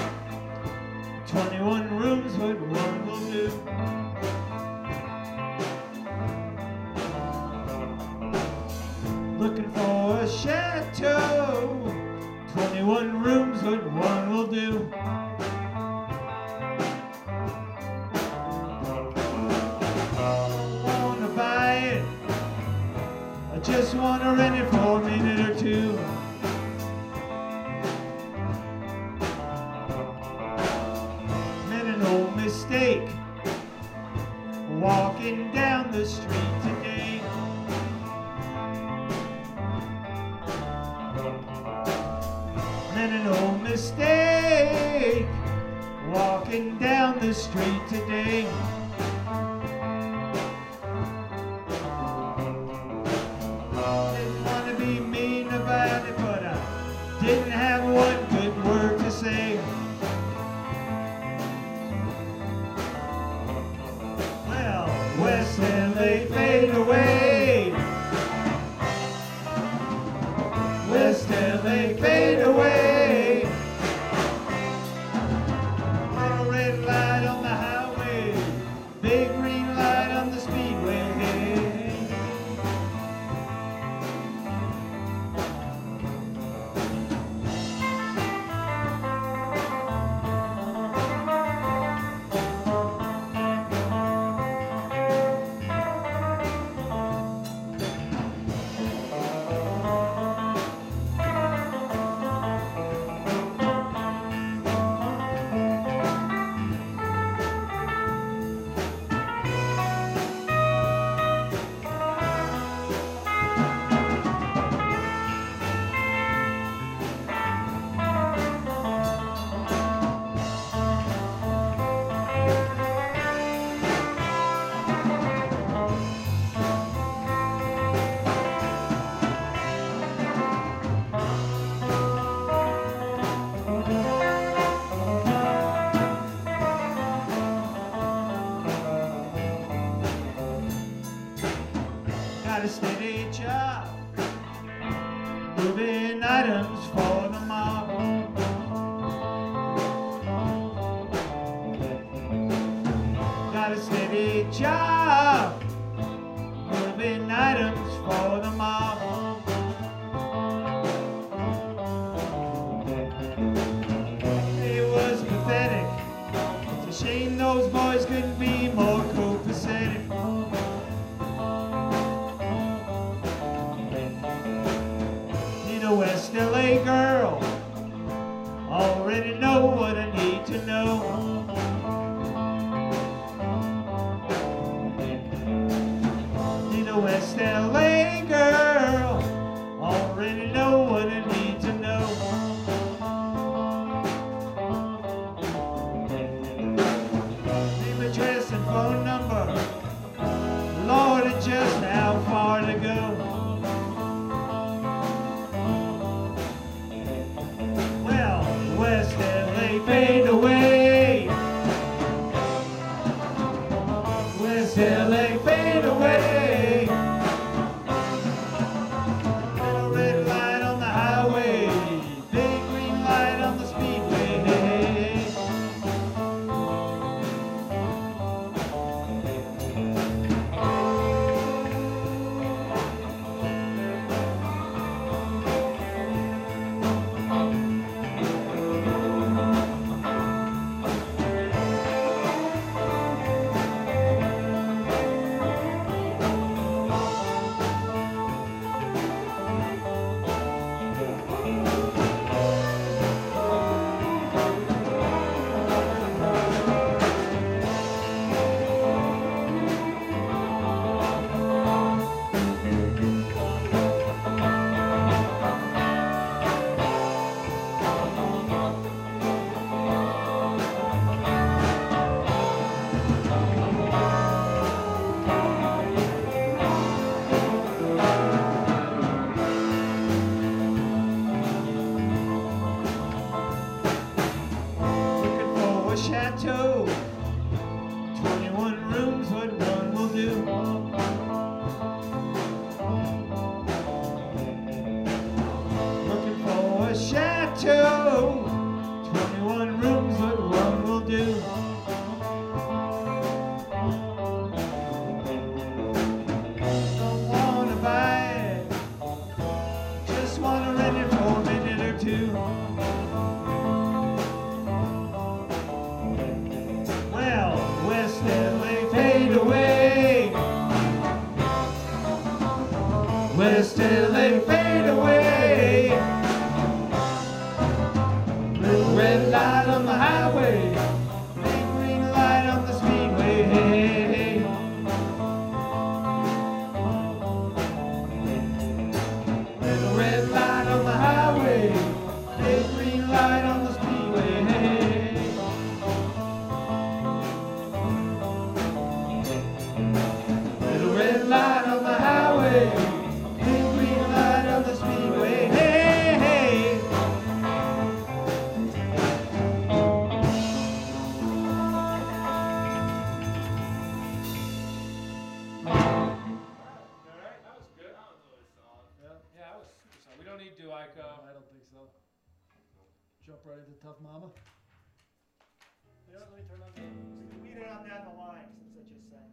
out of line, since I just said.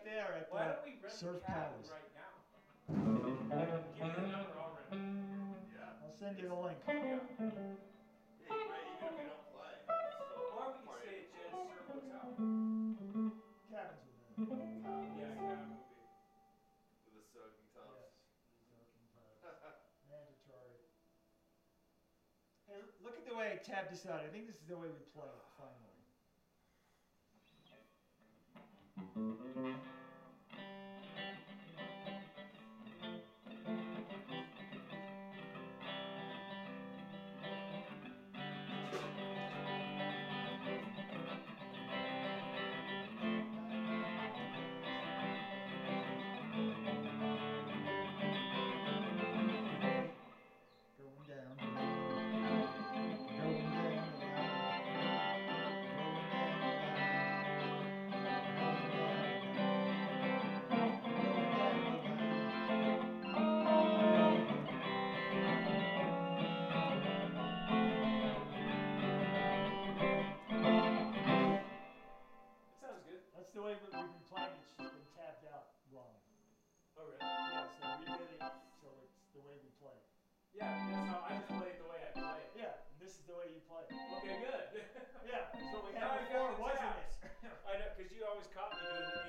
right there at Why the don't we Surf Palace. Right yeah. I'll send you the link. Yeah. Hey, <laughs> look at the way I tabbed this out. I think this is the way we play it. Thank you. play that we've been playing, it's just been tabbed out wrong. Oh, really? Yeah, so we did it, so it's the way we play it. Yeah, that's how I just play it the way I play it. Yeah, this is the way you play it. Okay, good. yeah, <laughs> so we had before, wasn't it? <laughs> I know, because you always caught me doing it.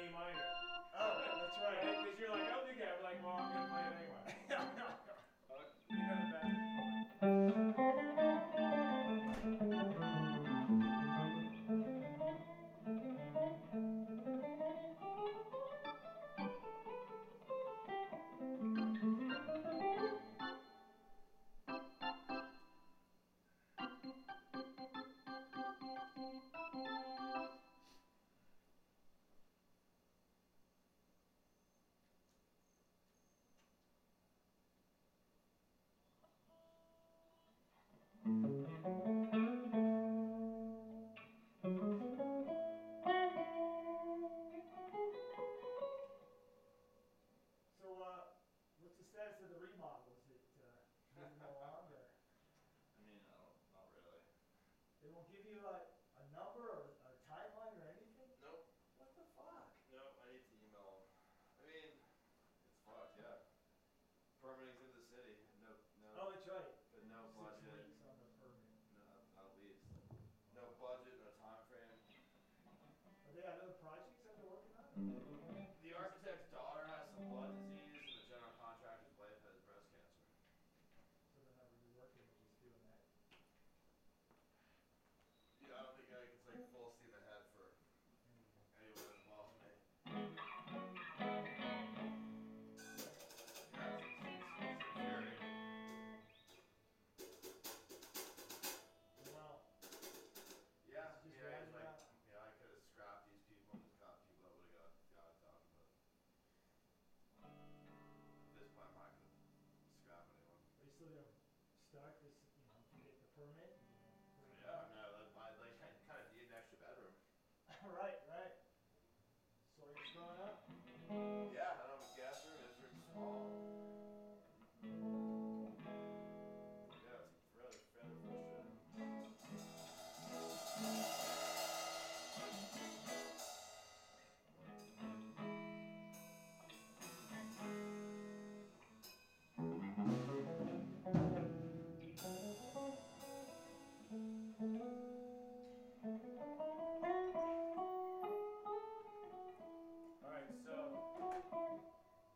All right, so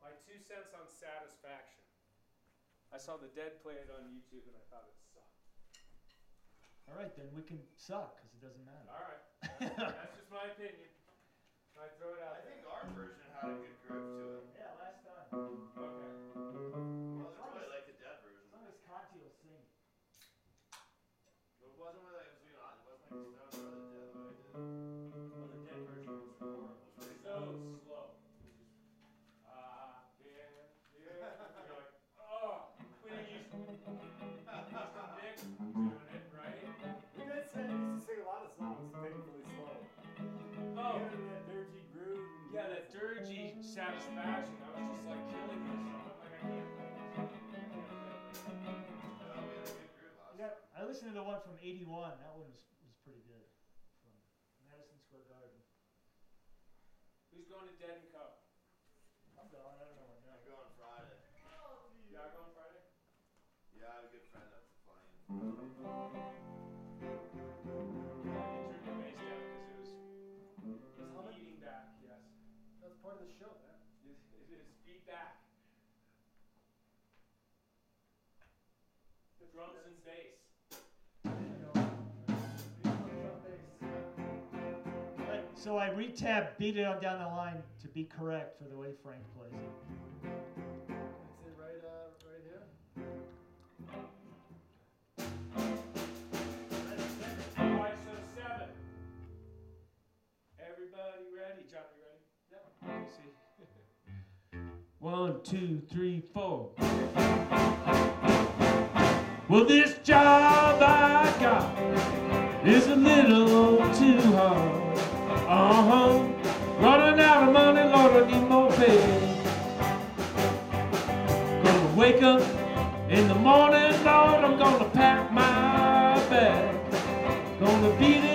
my two cents on satisfaction. I saw the Dead play it on YouTube and I thought it sucked. All right, then we can suck because it doesn't matter. All right, that's, <laughs> that's just my opinion. I throw it out I there. think our version had a good groove to it. Yeah, last time. Okay. Yeah, I listened to the one from '81. That one was was pretty good. From Madison Square Garden. Who's going to Dead and Co? I'm going. I don't know what I'm now. going Friday. You are going Friday? Yeah, I have a good friend that's playing. Yeah, they turned the bass down because it was It's humming? feeding back. Yes, That's part of the show, man. it, it is feedback. Drums and bass. So I re-tabbed "Beat It On Down the Line" to be correct for the way Frank plays it. That's it right, uh, right here. All right, so seven. Everybody ready? John, you ready? Yep. Let me see. <laughs> One, two, three, four. Well, this job I got is a little too hard. Uh huh. Running out of money, Lord, I need more pay. Gonna wake up in the morning, Lord, I'm gonna pack my bag. Gonna beat it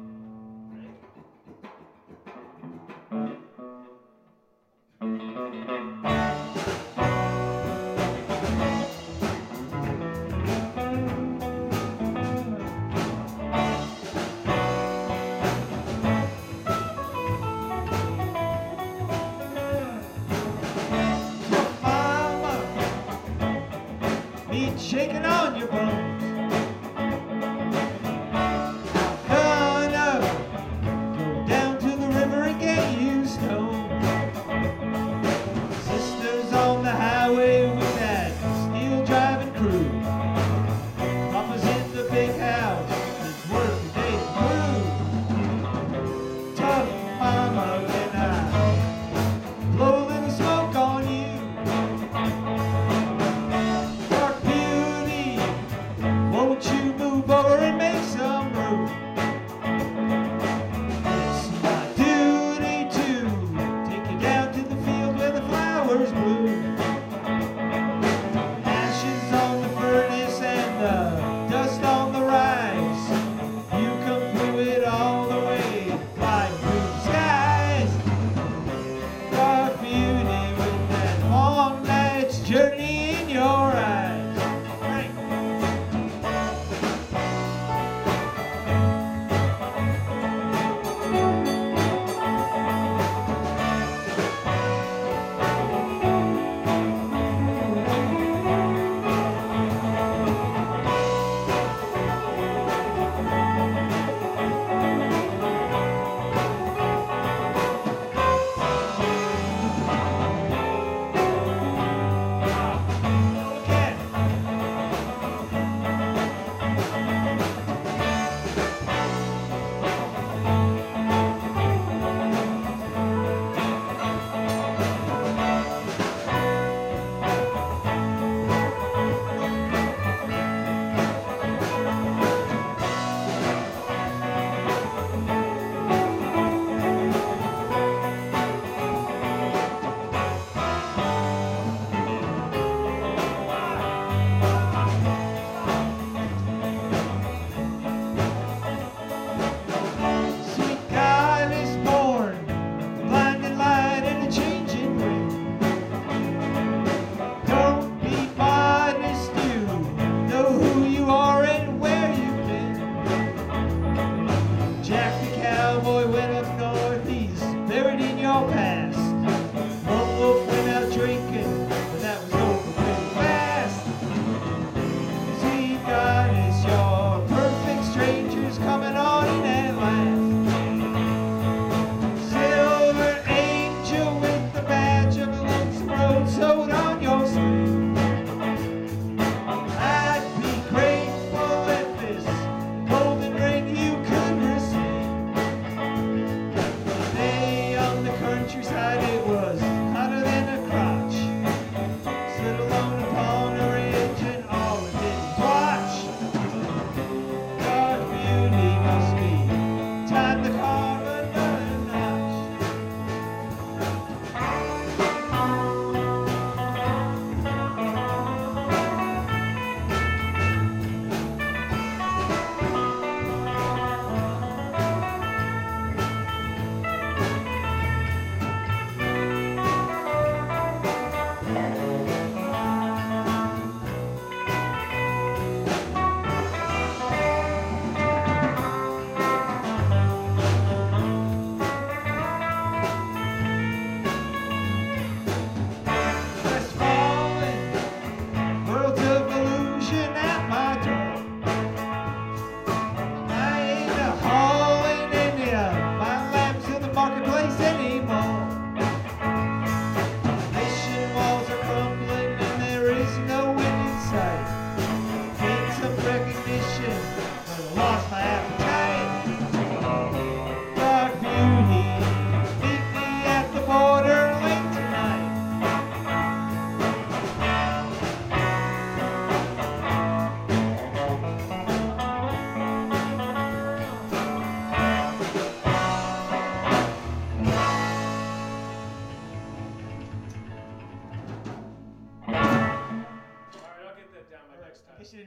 Taking on your bum.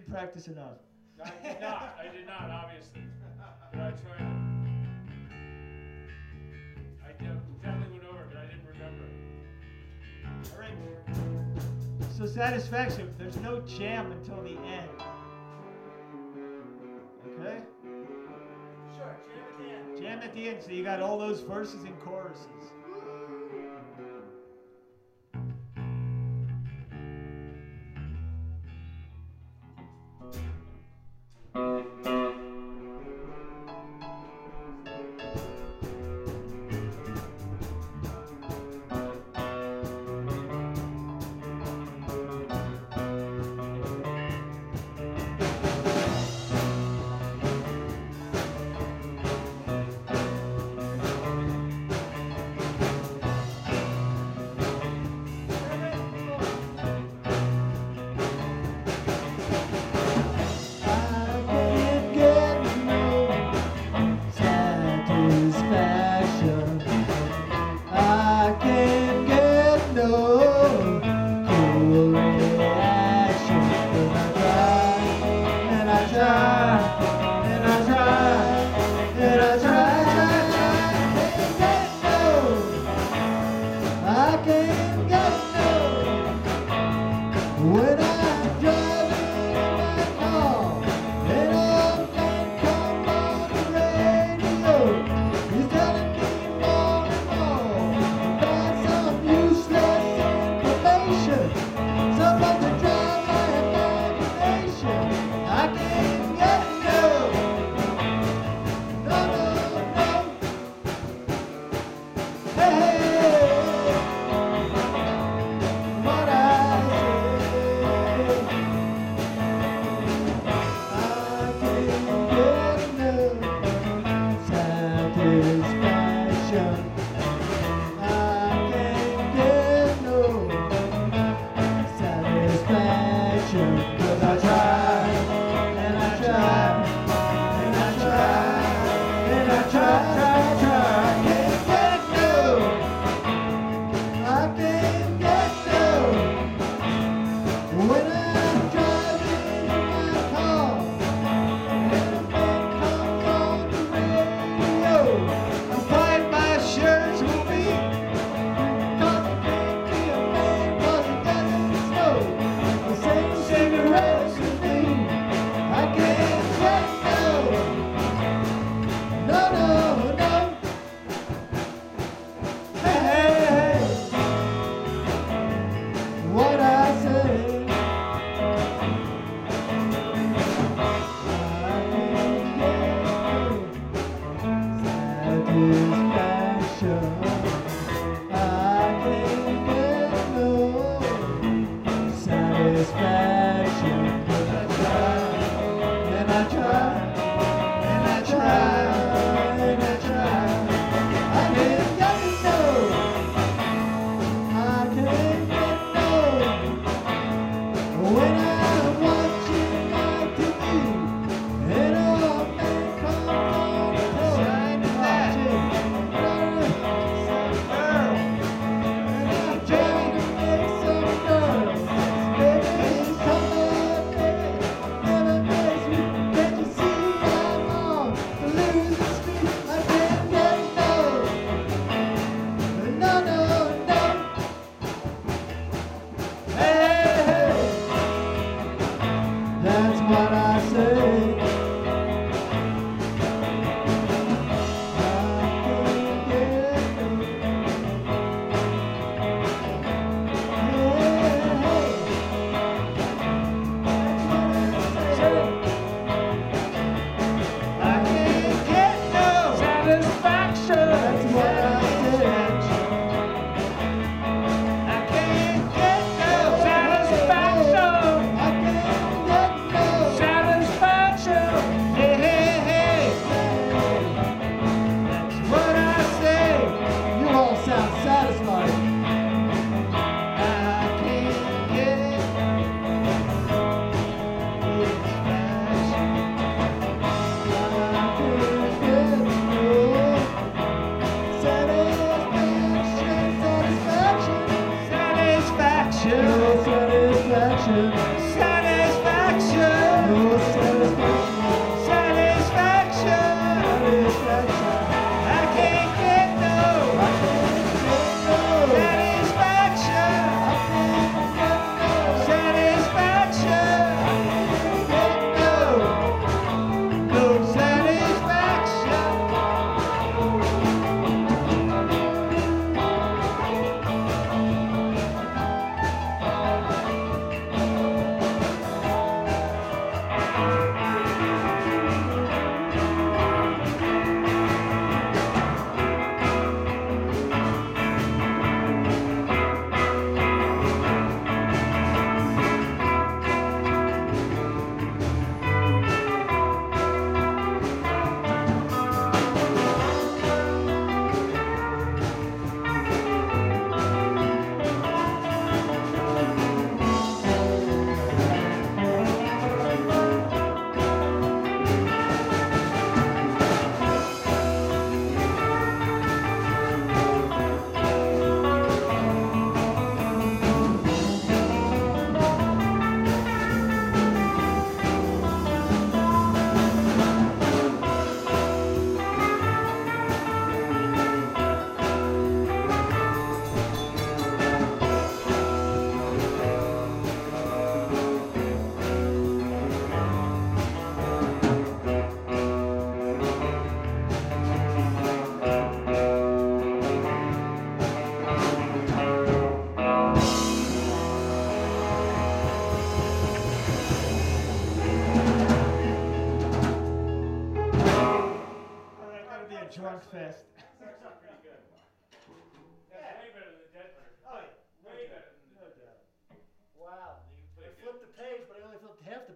did practice enough. I did not. I did not, obviously. But I tried. I definitely went over, but I didn't remember. All right. So satisfaction. There's no jam until the end. Okay. Sure. Jam at the end. Jam at the end. So you got all those verses and choruses.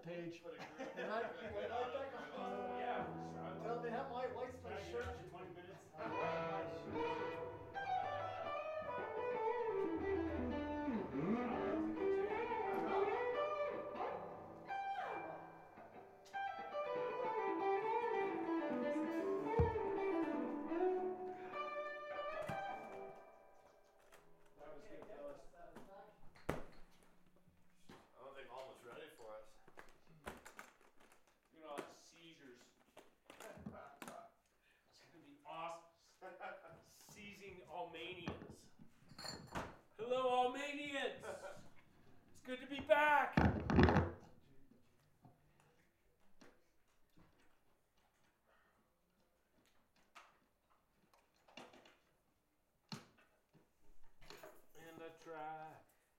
Page. put a group- And I, when I auto back group on, on it. Yeah, for sure. I well, love they have my white Can I space get shirt. twenty minutes? Uh, back! And I try,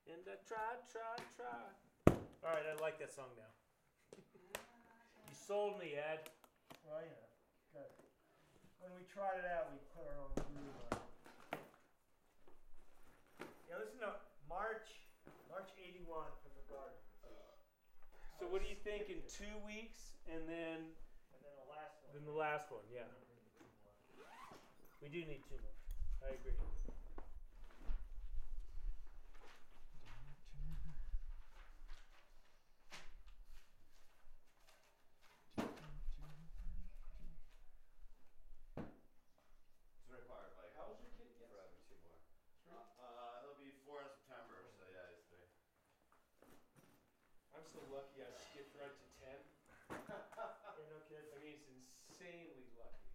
and I try, try, try. Alright, I like that song now. You sold me, Ed. Well, you know, good. When we tried it out, we put our own groove on it. Yeah, listen to March, March '81 from the Garden, So what do you think in two weeks and then and then the last one. then the last one? Yeah, we do need two more. I agree. It's required, like. How old's your kid? For having two more. Uh, he'll be four in September, so yeah, he's three. I'm so lucky I skipped right to ten. Yeah, no kidding. I mean, it's insanely lucky.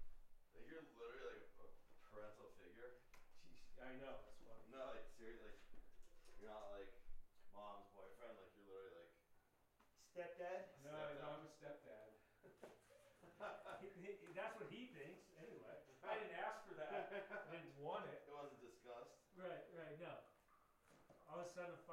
Like, you're literally like a parental figure. Jeez, I know it's funny. No, like seriously, like you're not like mom's boyfriend. Like you're literally like. Stepdad. No, I know I'm a stepdad. <laughs> He- he- that's what he thinks, anyway. I didn't ask for that. I didn't want it. It wasn't discussed. Right, right, no. All of a sudden, fucking Father's Day